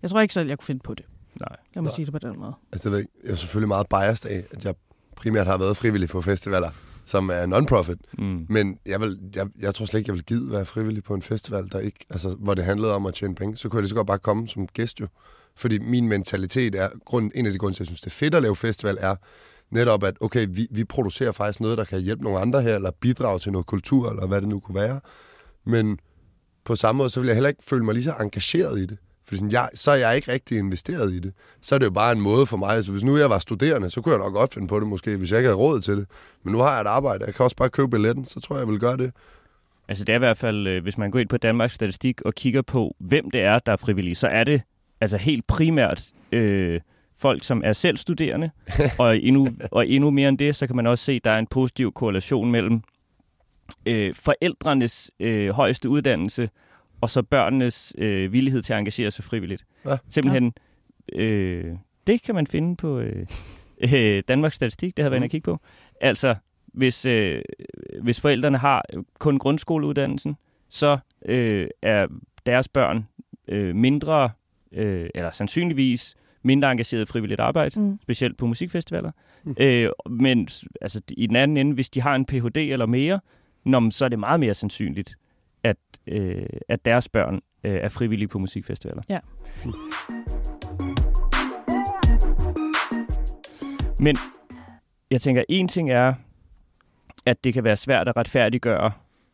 jeg tror ikke selv, jeg kunne finde på det. Nej. Lad mig Nej. sige det på den måde. Altså, jeg er selvfølgelig meget biased af, at jeg primært har været frivillig på festivaler, som er non-profit. Mm. Men jeg, vil, jeg, jeg tror slet ikke, jeg vil gide være frivillig på en festival, der ikke, altså, hvor det handlede om at tjene penge. Så kunne jeg lige så godt bare komme som gæst jo. Fordi min mentalitet er, grund, en af de grunde til, at jeg synes, det er fedt at lave festival, er netop, at okay, vi, vi producerer faktisk noget, der kan hjælpe nogle andre her, eller bidrage til noget kultur, eller hvad det nu kunne være. Men på samme måde, så vil jeg heller ikke føle mig lige så engageret i det. Fordi sådan, jeg, så er jeg ikke rigtig investeret i det. Så er det jo bare en måde for mig. Så hvis nu jeg var studerende, så kunne jeg nok godt finde på det måske, hvis jeg ikke havde råd til det. Men nu har jeg et arbejde, jeg kan også bare købe billetten, så tror jeg, jeg vil gøre det. Altså det er i hvert fald, øh, hvis man går ind på Danmarks Statistik og kigger på, hvem det er, der er frivillige, så er det altså helt primært øh, folk, som er selv studerende. og, endnu, og endnu mere end det, så kan man også se, at der er en positiv korrelation mellem øh, forældrenes øh, højeste uddannelse og så børnenes øh, villighed til at engagere sig frivilligt. Ja. Simpelthen, øh, det kan man finde på øh, øh, Danmarks Statistik, det har jeg været inde at kigge på. Altså, hvis, øh, hvis forældrene har kun grundskoleuddannelsen, så øh, er deres børn øh, mindre, øh, eller sandsynligvis mindre engageret i frivilligt arbejde, Mm. specielt på musikfestivaler. Mm. Øh, men altså, i den anden ende, hvis de har en Ph.D. eller mere, nå, men så er det meget mere sandsynligt, at, øh, at deres børn øh, er frivillige på musikfestivaler. Ja. Men jeg tænker, en ting er, at det kan være svært at retfærdiggøre,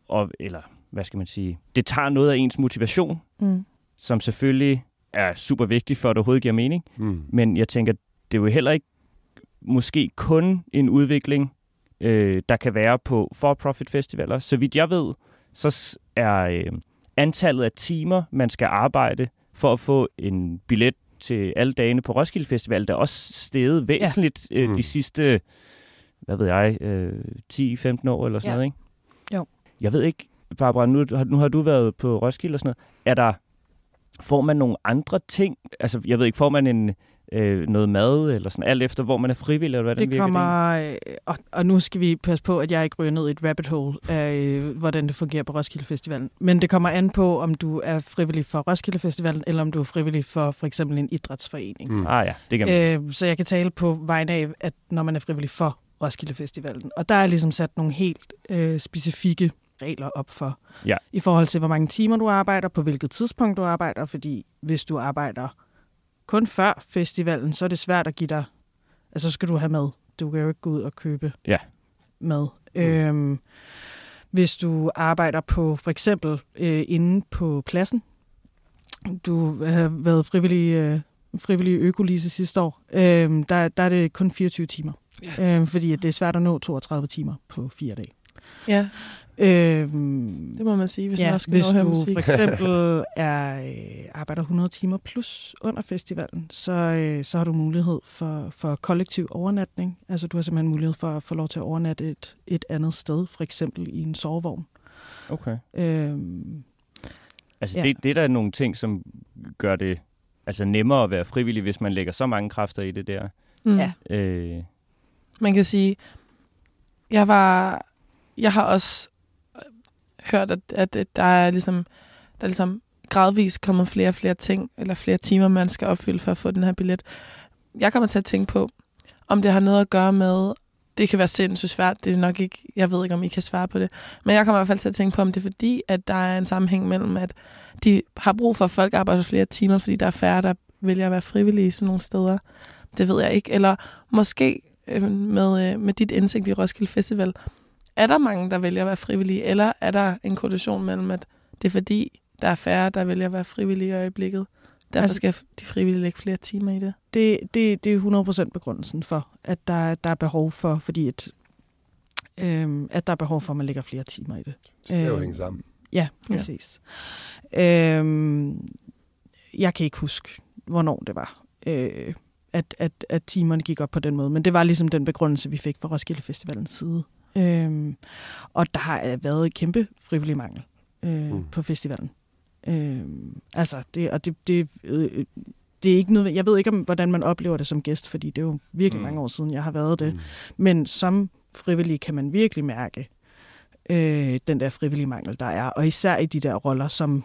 og, eller hvad skal man sige, det tager noget af ens motivation, Mm. som selvfølgelig er super vigtigt for, at det overhovedet giver mening. Mm. Men jeg tænker, det er jo heller ikke måske kun en udvikling, øh, der kan være på for-profit festivaler. Så vidt jeg ved, så er øh, antallet af timer, man skal arbejde for at få en billet til alle dagene på Roskilde Festival, der er også steget væsentligt ja. øh, Mm. de sidste, hvad ved jeg, øh, 10-15 år eller sådan Ja. noget, ikke? Jo. Jeg ved ikke, Barbara, nu, har- nu har du været på Roskilde og sådan noget. Er der, får man nogle andre ting? Altså, jeg ved ikke, får man en, øh, noget mad eller sådan, alt efter, hvor man er frivillig, eller hvordan Det virker kommer, øh, og, og nu skal vi passe på, at jeg ikke ryger ned i et rabbit hole af, øh, hvordan det fungerer på Roskilde Festivalen. Men det kommer an på, om du er frivillig for Roskilde Festivalen, eller om du er frivillig for for eksempel en idrætsforening. Mm. det? Ah ja, det kan man. Øh, så jeg kan tale på vegne af, at når man er frivillig for Roskilde Festivalen. Og der er ligesom sat nogle helt øh, specifikke regler op for. Ja. I forhold til, hvor mange timer du arbejder, på hvilket tidspunkt du arbejder. Fordi hvis du arbejder kun før festivalen, så er det svært at give dig... Altså, så skal du have mad. Du kan jo ikke gå ud og købe Ja. mad. Øhm, hvis du arbejder på for eksempel øh, inde på pladsen, du har været frivillig, øh, frivillig økolise sidste år, øh, der, der er det kun 24 timer. Ja. Øh, fordi at det er svært at nå 32 timer på fire dage. Ja, Øh, det må man sige, hvis ja, man også skal hvis nå du musik. for eksempel er, øh, arbejder 100 timer plus under festivalen, så, øh, så har du mulighed for, for kollektiv overnatning. Altså du har simpelthen mulighed for at få lov til at overnatte et, et andet sted, for eksempel i en sovevogn. Okay. Øh, Altså, Ja. ja. det, det er der nogle ting, som gør det altså, nemmere at være frivillig, hvis man lægger så mange kræfter i det der. Mm. Ja. Øh, Man kan sige, jeg var, jeg har også øh, hørt, at, at, at der er ligesom, der er ligesom gradvist kommet flere og flere ting, eller flere timer, man skal opfylde for at få den her billet. Jeg kommer til at tænke på, om det har noget at gøre med, det kan være sindssygt svært, det er nok ikke, jeg ved ikke, om I kan svare på det, men jeg kommer i hvert fald til at tænke på, om det er fordi, at der er en sammenhæng mellem, at de har brug for, at folk arbejder flere timer, fordi der er færre, der vælger at være frivillige i sådan nogle steder. Det ved jeg ikke. Eller måske øh, med, øh, med dit indsigt i Roskilde Festival, er der mange, der vælger at være frivillige, eller er der en korrelation mellem, at det er fordi, der er færre, der vælger at være frivillige i øjeblikket? Derfor Altså- skal de frivillige lægge flere timer i det. det, det, det er 100% begrundelsen for, at der, der er behov for, fordi at, øhm, at der er behov for, at man lægger flere timer i det. Det skal jo Øh, hænge sammen. Ja, præcis. Ja. Øhm, jeg kan ikke huske, hvornår det var, øh, at, at, at timerne gik op på den måde. Men det var ligesom den begrundelse, vi fik fra Roskilde Festivalens side. Øhm, og der har øh, været et kæmpe frivillig mangel øh, Mm. på festivalen. Øhm, altså, det, og det, det, øh, det er ikke noget, jeg ved ikke, om, hvordan man oplever det som gæst, fordi det er jo virkelig mm. mange år siden, jeg har været det. Mm. Men som frivillig kan man virkelig mærke øh, den der frivillige mangel, der er. Og især i de der roller, som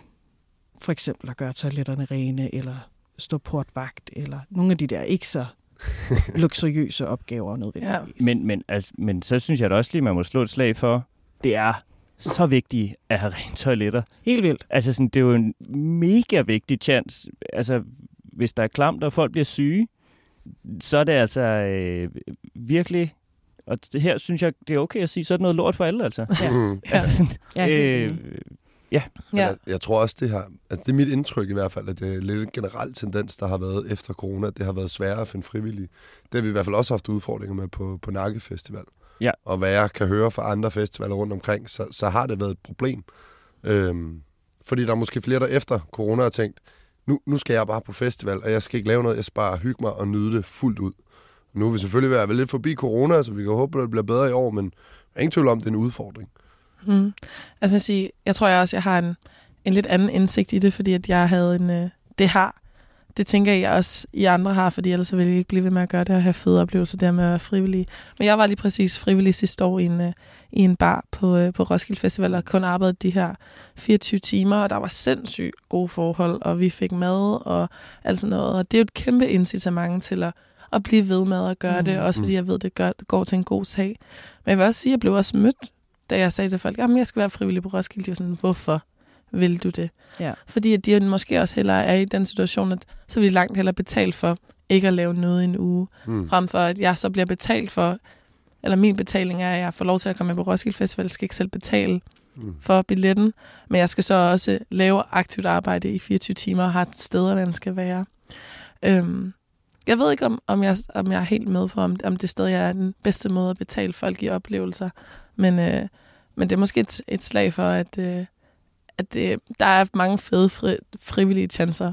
for eksempel at gøre toiletterne rene, eller stå portvagt, eller nogle af de der ikke så luksuriøse opgaver nødvendigvis. men, men, altså, men så synes jeg da også lige, man må slå et slag for, det er så vigtigt at have rent toiletter. Helt vildt. Altså, sådan, det er jo en mega vigtig chance. Altså, hvis der er klamt, og folk bliver syge, så er det altså øh, virkelig... Og det her synes jeg, det er okay at sige, så er det noget lort for alle, altså. Ja. Altså sådan, Ja, helt enig. Ja. Jeg, jeg tror også, det har, altså det er mit indtryk i hvert fald, at det er lidt en generel tendens, der har været efter corona, at det har været sværere at finde frivillige. Det har vi i hvert fald også haft udfordringer med på, på Nakke Festival. Ja. Og hvad jeg kan høre fra andre festivaler rundt omkring, så, så har det været et problem. Øhm, fordi der er måske flere, der efter corona har tænkt, nu, nu skal jeg bare på festival, og jeg skal ikke lave noget, jeg skal bare hygge mig og nyde det fuldt ud. Nu er vi selvfølgelig ved at være lidt forbi corona, så vi kan håbe, at det bliver bedre i år, men ingen tvivl om, det er en udfordring. Mm. Altså man siger, jeg tror jeg også, jeg har en, en lidt anden indsigt i det, fordi at jeg havde en... Øh, det har. Det tænker jeg også, I andre har, fordi ellers ville jeg ikke blive ved med at gøre det og have fede oplevelser der med at være frivillig. Men jeg var lige præcis frivillig sidste år i en, øh, i en bar på, øh, på Roskilde Festival og kun arbejdede de her 24 timer, og der var sindssygt gode forhold, og vi fik mad og alt sådan noget. Og det er jo et kæmpe incitament til at, at blive ved med at gøre mm. det, også fordi jeg ved, det, gør, det går til en god sag. Men jeg vil også sige, at jeg blev også mødt da jeg sagde til folk, at jeg skal være frivillig på Roskilde, de var sådan, hvorfor vil du det? Ja. Fordi at de måske også hellere er i den situation, at så vil de langt hellere betale for ikke at lave noget i en uge, Mm. frem for at jeg så bliver betalt for, eller min betaling er, at jeg får lov til at komme med på Roskilde Festival, jeg skal ikke selv betale Mm. for billetten, men jeg skal så også lave aktivt arbejde i 24 timer og har et sted, hvor man skal være. Øhm, jeg ved ikke, om, om, jeg, om jeg er helt med på, om, om det stadig er den bedste måde at betale folk i oplevelser. Men, øh, men det er måske et, et slag for, at, øh, at det, der er mange fede fri, frivillige chancer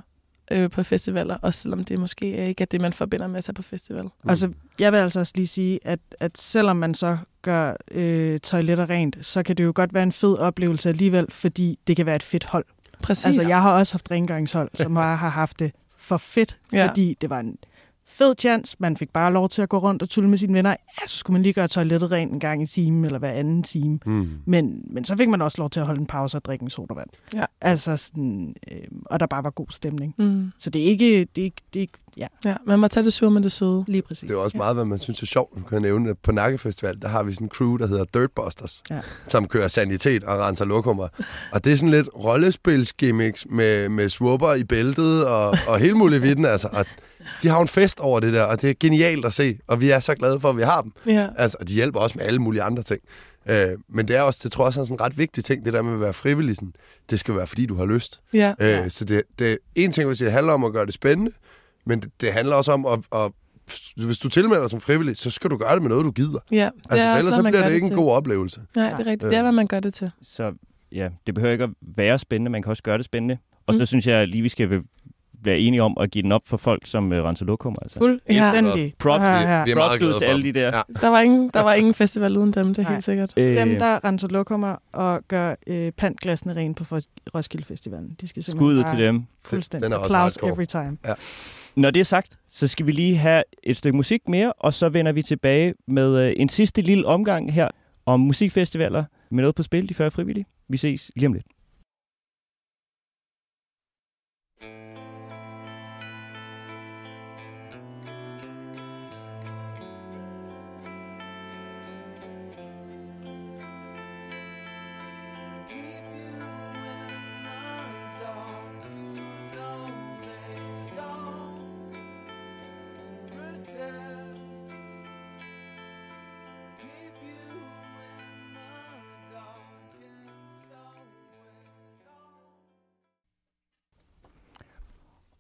øh, på festivaler, også selvom det måske ikke er det, man forbinder med at tage på festival. Mm. Altså, jeg vil altså også lige sige, at, at selvom man så gør øh, toiletter rent, så kan det jo godt være en fed oplevelse alligevel, fordi det kan være et fedt hold. Præcis. Altså, jeg har også haft rengøringshold, som har, har haft det for fedt, ja. fordi det var en fed chance. Man fik bare lov til at gå rundt og tulle med sine venner. Ja, så skulle man lige gøre toilettet rent en gang i timen, eller hver anden time. Mm. Men, men så fik man også lov til at holde en pause og drikke en sodavand. Ja. Altså sådan, øh, og der bare var god stemning. Mm. Så det er ikke, det er ikke, det er ikke ja, Ja, man må tage det sure med det søde. lige præcis. Det er også meget, hvad man synes er sjovt. Nu kan jeg nævne, at på Nakke Festival, der har vi sådan en crew, der hedder Dirtbusters, Ja. som kører sanitet og renser lokummer. Og det er sådan lidt rollespilsgimmicks med, med swupper i bæltet og, og hele muligt vidden, altså. Og de har jo en fest over det der, og det er genialt at se, og vi er så glade for, at vi har dem. Ja. Altså, og de hjælper også med alle mulige andre ting. Øh, men det er også, det tror jeg også er sådan en ret vigtig ting, det der med at være frivillig. Sådan, det skal være, fordi du har lyst. Ja. Øh, så det, det er en ting, hvis det handler om at gøre det spændende, men det, det handler også om at, at hvis du tilmelder dig som frivillig, så skal du gøre det med noget, du gider. ja. Det Altså, er ellers så bliver det ikke til. en god oplevelse. Nej, det er rigtigt. Det er, hvad man gør det til. Så ja, det behøver ikke at være spændende, man kan også gøre det spændende. Og så Mm. synes jeg lige, vi skal være enige om at give den op for folk, som uh, renser lokummer. Altså. Fuldstændig. Props. Her, Vi, her. vi er Props meget ud glade til for alle de der. Ja. Der var ingen, der var ingen festival uden dem, det er Nej. helt sikkert. Øh, Dem, der renser lokummer og gør øh, pantglasene rent på For- Roskilde Festivalen. De skal simpelthen Skud bare til dem. Fuldstændig. Den er også Applaus every time. Når det er sagt, så skal vi lige have et stykke musik mere, og så vender vi tilbage med øh, en sidste lille omgang her om musikfestivaler med noget på spil, de 40 frivillige. Vi ses lige om lidt.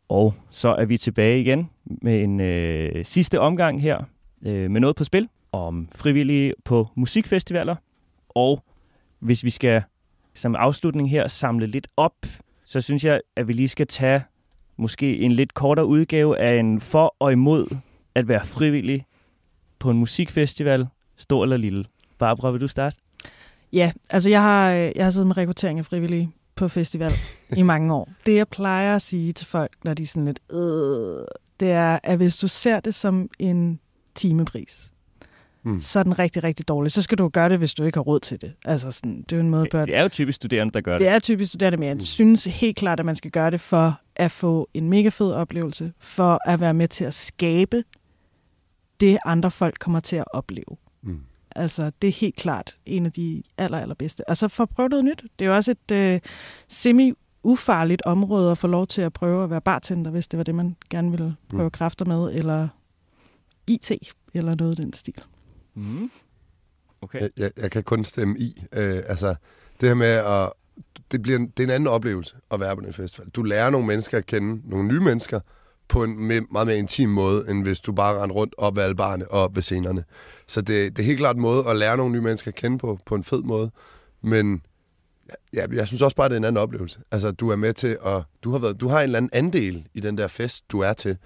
Og så er vi tilbage igen med en øh, sidste omgang her øh, med noget på spil om frivillige på musikfestivaler. Og hvis vi skal som afslutning her samle lidt op, så synes jeg, at vi lige skal tage måske en lidt kortere udgave af en for og imod at være frivillig på en musikfestival, stor eller lille. Barbara, vil du starte? Ja, altså jeg har, øh, jeg har siddet med rekruttering af frivillige på festival i mange år. Det jeg plejer at sige til folk, når de er sådan lidt, øh, det er, at hvis du ser det som en timepris, Mm. mm. så er den rigtig, rigtig dårlig. Så skal du gøre det, hvis du ikke har råd til det. Altså sådan, det er jo en måde at gøre Det er jo typisk studerende, der gør det. Det er typisk studerende, men jeg synes helt klart, at man skal gøre det for at få en mega fed oplevelse, for at være med til at skabe det, andre folk kommer til at opleve. Mm. Altså, det er helt klart en af de aller, allerbedste. Og så for at prøve noget nyt. Det er jo også et øh, semi-ufarligt område at få lov til at prøve at være bartender, hvis det var det, man gerne ville prøve Mm. kræfter med, eller IT, eller noget i den stil. Mm. Okay. Jeg, jeg, jeg kan kun stemme i. Øh, altså, det her med at... Det, bliver en, det er en anden oplevelse at være på den festival. Du lærer nogle mennesker at kende, nogle nye mennesker, på en me, meget mere intim måde, end hvis du bare render rundt op ved alle barne og op ved scenerne. Så det, det er helt klart en måde at lære nogle nye mennesker at kende på, på en fed måde. Men ja, jeg synes også bare, det er en anden oplevelse. Altså, du er med til at... Du har, været, du har en eller anden andel i den der fest, du er til.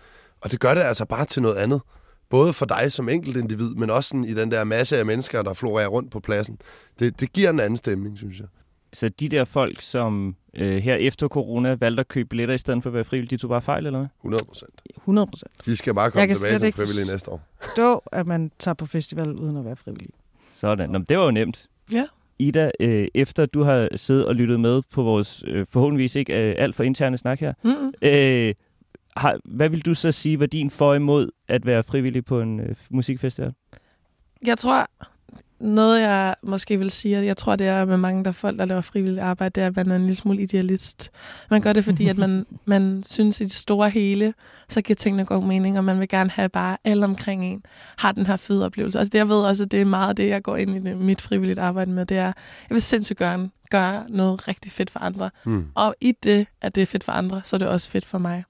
Og det gør det altså bare til noget andet. Både for dig som enkelt individ, men også sådan i den der masse af mennesker, der florerer rundt på pladsen. Det, det giver en anden stemning, synes jeg. Så de der folk, som øh, her efter corona valgte at købe billetter i stedet for at være frivillige, de tog bare fejl, eller hvad? 100 procent. 100 procent. De skal bare komme tilbage som frivillige næste år. Forstå, at man tager på festival uden at være frivillig. Sådan. Nå, det var jo nemt. Ja. Ida, øh, efter du har siddet og lyttet med på vores øh, forhåbentligvis ikke øh, alt for interne snak her, Mm-mm. øh, har, hvad vil du så sige var din for imod at være frivillig på en øh, musikfestival? Jeg tror, noget jeg måske vil sige, at jeg tror, det er med mange der folk, der laver frivilligt arbejde, det er, at man er en lille smule idealist. Man gør det, fordi at man, man synes i det store hele, så giver tingene god mening, og man vil gerne have bare alle omkring en har den her fede oplevelse. Og det jeg ved også, at det er meget det, jeg går ind i det, mit frivilligt arbejde med, det er, jeg vil sindssygt gøre, gøre noget rigtig fedt for andre. Mm. Og i det, at det er fedt for andre, så er det også fedt for mig.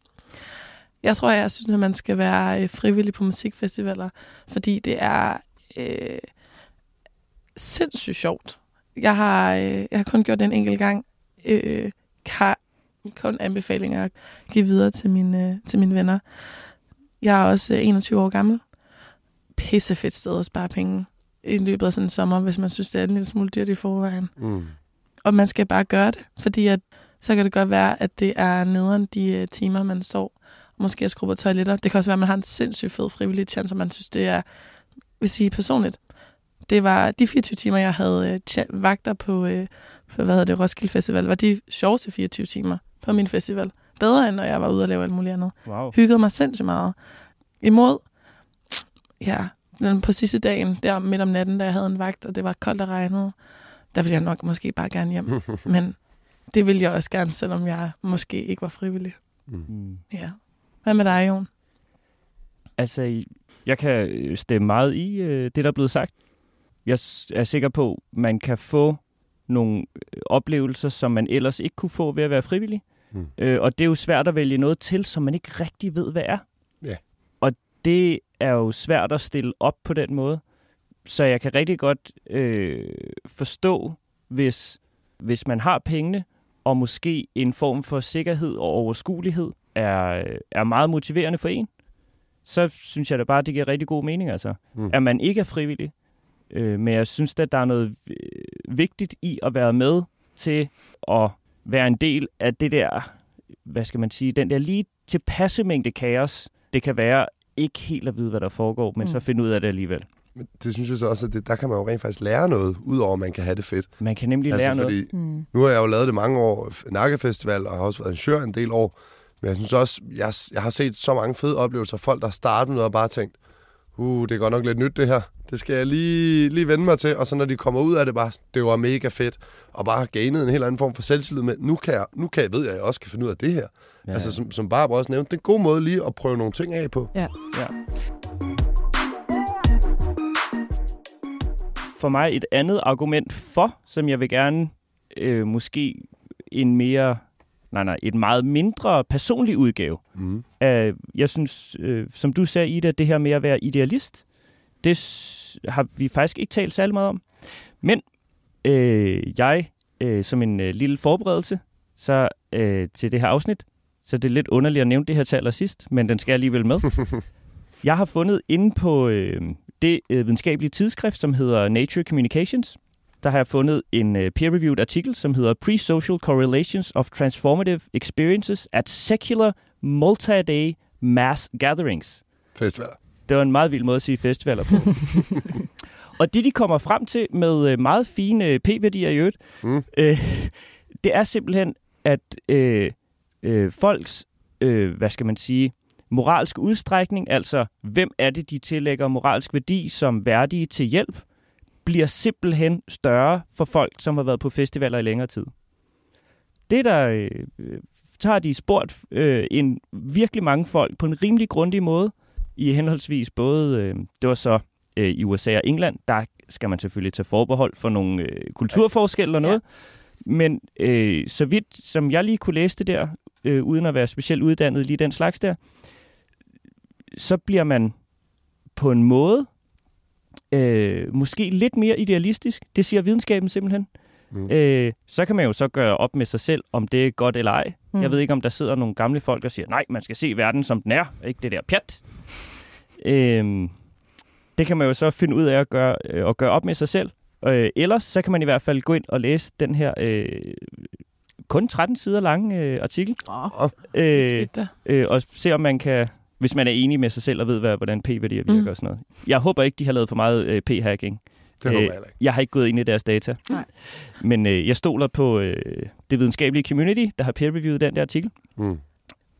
Jeg tror, jeg synes, at man skal være øh, frivillig på musikfestivaler, fordi det er øh, sindssygt sjovt. Jeg har, øh, jeg har kun gjort det en enkelt gang. Øh, har kun anbefalinger at give videre til mine, øh, til mine venner. Jeg er også øh, 21 år gammel. Pisse fedt sted at spare penge i løbet af sådan en sommer, hvis man synes, det er en lille smule dyrt i forvejen. Mm. Og man skal bare gøre det, fordi at, så kan det godt være, at det er nederen de øh, timer, man sov. Måske at skrue på toiletter. Det kan også være, at man har en sindssygt fed frivillig chance, og man synes, det er, vil sige personligt. Det var de 24 timer, jeg havde øh, vagter på, øh, på, hvad hedder det, Roskilde Festival, var de sjoveste 24 timer på min festival. Bedre end når jeg var ude og lave alt muligt andet. Wow. Hyggede mig sindssygt meget. Imod, ja, på sidste dagen, der midt om natten, da jeg havde en vagt, og det var koldt og regnede, der ville jeg nok måske bare gerne hjem. Men det ville jeg også gerne, selvom jeg måske ikke var frivillig. Mm. Ja. Hvad med dig, Jon? Altså, jeg kan øh, stemme meget i øh, det, der er blevet sagt. Jeg er sikker på, man kan få nogle øh, oplevelser, som man ellers ikke kunne få ved at være frivillig. Mm. Øh, og det er jo svært at vælge noget til, som man ikke rigtig ved, hvad er. Ja. Og det er jo svært at stille op på den måde. Så jeg kan rigtig godt øh, forstå, hvis, hvis man har pengene, og måske en form for sikkerhed og overskuelighed er, er meget motiverende for en, så synes jeg da bare, at det giver rigtig god mening, altså. Mm. At man ikke er frivillig. Øh, men jeg synes, at der er noget øh, vigtigt i at være med til at være en del af det der, hvad skal man sige, den der lige tilpasse mængde kaos, det kan være ikke helt at vide, hvad der foregår, men Mm. så finde ud af det alligevel. Men det synes jeg så også, at det, der kan man jo rent faktisk lære noget, udover at man kan have det fedt. Man kan nemlig lære noget. fordi Mm. nu har jeg jo lavet det mange år, Nakkefestival, og har også været arrangør en del år. Men jeg synes også, jeg, jeg har set så mange fede oplevelser. Folk, der startede noget og bare tænkt, uh, det er godt nok lidt nyt det her. Det skal jeg lige, lige vende mig til. Og så når de kommer ud af det, bare, det var mega fedt. Og bare har gainet en helt anden form for selvtillid med, nu kan jeg, nu kan jeg ved, at jeg også kan finde ud af det her. Ja. Altså som, som Barbara også nævnte, det er en god måde lige at prøve nogle ting af på. Ja. For mig et andet argument for, som jeg vil gerne øh, måske en mere, nej nej, et meget mindre personlig udgave. Mm. af, jeg synes, øh, som du sagde, Ida, det her med at være idealist, det har vi faktisk ikke talt særlig meget om. Men øh, jeg, øh, som en øh, lille forberedelse så øh, til det her afsnit, så det er lidt underligt at nævne det her til allersidst, men den skal alligevel med. jeg har fundet inde på øh, det øh, videnskabelige tidsskrift, som hedder Nature Communications, der har jeg fundet en øh, peer-reviewed artikel, som hedder Pre-Social Correlations of Transformative Experiences at Secular Multi-Day Mass Gatherings. Festivaler. Det var en meget vild måde at sige festivaler på. og det, de kommer frem til med øh, meget fine øh, p-værdier i øvrigt, Mm. øh, det er simpelthen, at øh, øh, folks, øh, hvad skal man sige, moralske udstrækning, altså hvem er det, de tillægger moralsk værdi som værdige til hjælp, bliver simpelthen større for folk, som har været på festivaler i længere tid. Det der, øh, har de spurgt øh, en virkelig mange folk på en rimelig grundig måde, i henholdsvis både, øh, det var så øh, i USA og England, der skal man selvfølgelig tage forbehold for nogle øh, kulturforskelle og noget. Ja. Men øh, så vidt som jeg lige kunne læse det der, øh, uden at være specielt uddannet lige den slags der, så bliver man på en måde øh, måske lidt mere idealistisk. Det siger videnskaben simpelthen. Mm. Øh, så kan man jo så gøre op med sig selv, om det er godt eller ej. Mm. Jeg ved ikke, om der sidder nogle gamle folk, der siger, nej, man skal se verden, som den er, ikke det der pjat. Øh, det kan man jo så finde ud af at gøre, øh, at gøre op med sig selv. Øh, ellers så kan man i hvert fald gå ind og læse den her øh, kun 13 sider lange øh, artikel. Oh. Øh, øh, og se om man kan, hvis man er enig med sig selv og ved, hvad, hvordan p-værdier virker Mm. og sådan noget. Jeg håber ikke, de har lavet for meget øh, p-hacking. Det håber Øh, jeg heller ikke. Jeg har ikke gået ind i deres data. Nej. Men øh, jeg stoler på øh, det videnskabelige community, der har peer-reviewet den der artikel. Mm.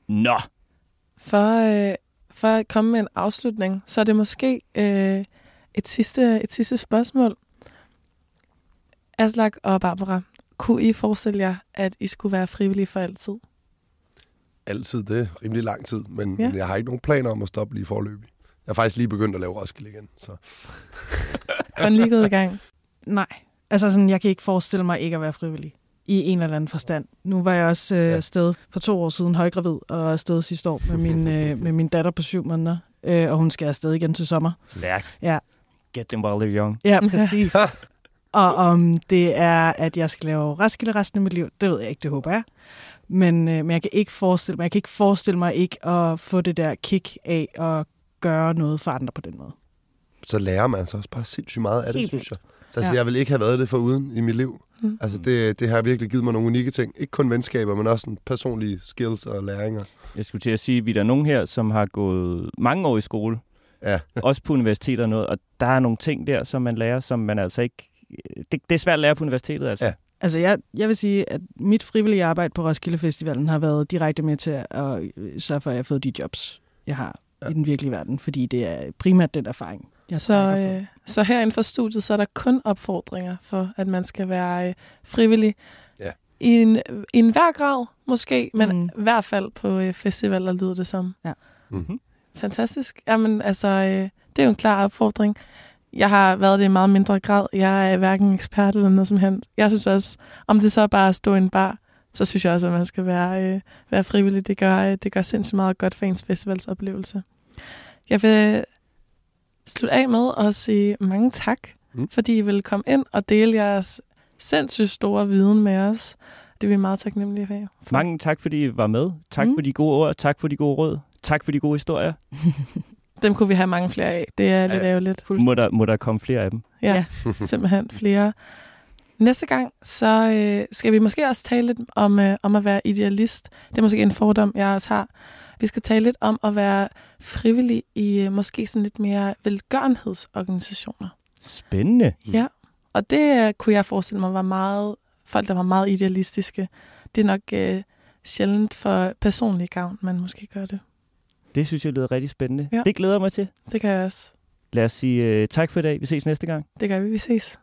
Nå, For, øh, for at komme med en afslutning, så er det måske øh, et, sidste, et sidste spørgsmål. Aslak og Barbara, kunne I forestille jer, at I skulle være frivillige for altid? Altid det. Rimelig lang tid. Men, Ja. men jeg har ikke nogen planer om at stoppe lige forløbig. Jeg har faktisk lige begyndt at lave Roskilde igen. Så. Kun lige gået i gang. Nej. Altså sådan, jeg kan ikke forestille mig ikke at være frivillig. i en eller anden forstand. Nu var jeg også øh, Ja. afsted for to år siden højgravid, og afsted sidste år med min, øh, med min datter på syv måneder, øh, og hun skal afsted igen til sommer. Stærkt. Ja. Get them while they're young. Ja, præcis. og om det er, at jeg skal lave Roskilde resten af mit liv, det ved jeg ikke, det håber jeg. Men, øh, men jeg kan ikke forestille mig, jeg kan ikke forestille mig ikke at få det der kick af at gøre noget for andre på den måde. Så lærer man altså også bare sindssygt meget af det, Helt synes jeg. Så altså, Ja. jeg vil ikke have været det for uden i mit liv. Mm. Altså, det, det har virkelig givet mig nogle unikke ting. Ikke kun venskaber, men også sådan personlige skills og læringer. Jeg skulle til at sige, at vi er der nogen her, som har gået mange år i skole. Ja. Også på universitetet og noget. Og der er nogle ting der, som man lærer, som man altså ikke... Det, det er svært at lære på universitetet, altså. Ja. Altså jeg, jeg vil sige, at mit frivillige arbejde på Roskilde Festivalen har været direkte med til at øh, sørge for, at jeg har fået de jobs, jeg har Ja. ja. i den virkelige verden, fordi det er primært den erfaring, jeg Så, øh, så her inden for studiet, så er der kun opfordringer for, at man skal være øh, frivillig. Ja. I en, I en hver grad, måske, men Mm. i hvert fald på øh, festivaler lyder det som. Mm. Fantastisk. Jamen, altså, øh, det er jo en klar opfordring. Jeg har været det i meget mindre grad. Jeg er hverken ekspert eller noget som helst. Jeg synes også, om det så er bare at stå i en bar, så synes jeg også, at man skal være, øh, være frivillig. Det gør, øh, det gør sindssygt meget godt for ens festivalsoplevelse. Jeg vil slutte af med at sige mange tak, Mm. fordi I vil komme ind og dele jeres sindssygt store viden med os. Det er vi meget taknemmelige for. Mange tak, fordi I var med. Tak Mm. for de gode ord. Tak for de gode råd. Tak for de gode historier. Dem kunne vi have mange flere af. Det er lidt Ja. ærgerligt. Må der, må der komme flere af dem. Ja, simpelthen flere. Næste gang, så øh, skal vi måske også tale lidt om, øh, om at være idealist. Det er måske en fordom, jeg også har. Vi skal tale lidt om at være frivillig i øh, måske sådan lidt mere velgørenhedsorganisationer. Spændende. Ja, og det øh, kunne jeg forestille mig var meget, folk, der var meget idealistiske. Det er nok øh, sjældent for personlig gavn, man måske gør det. Det synes jeg lyder rigtig spændende. Ja. Det glæder jeg mig til. Det kan jeg også. Lad os sige uh, tak for i dag. Vi ses næste gang. Det gør vi. Vi ses.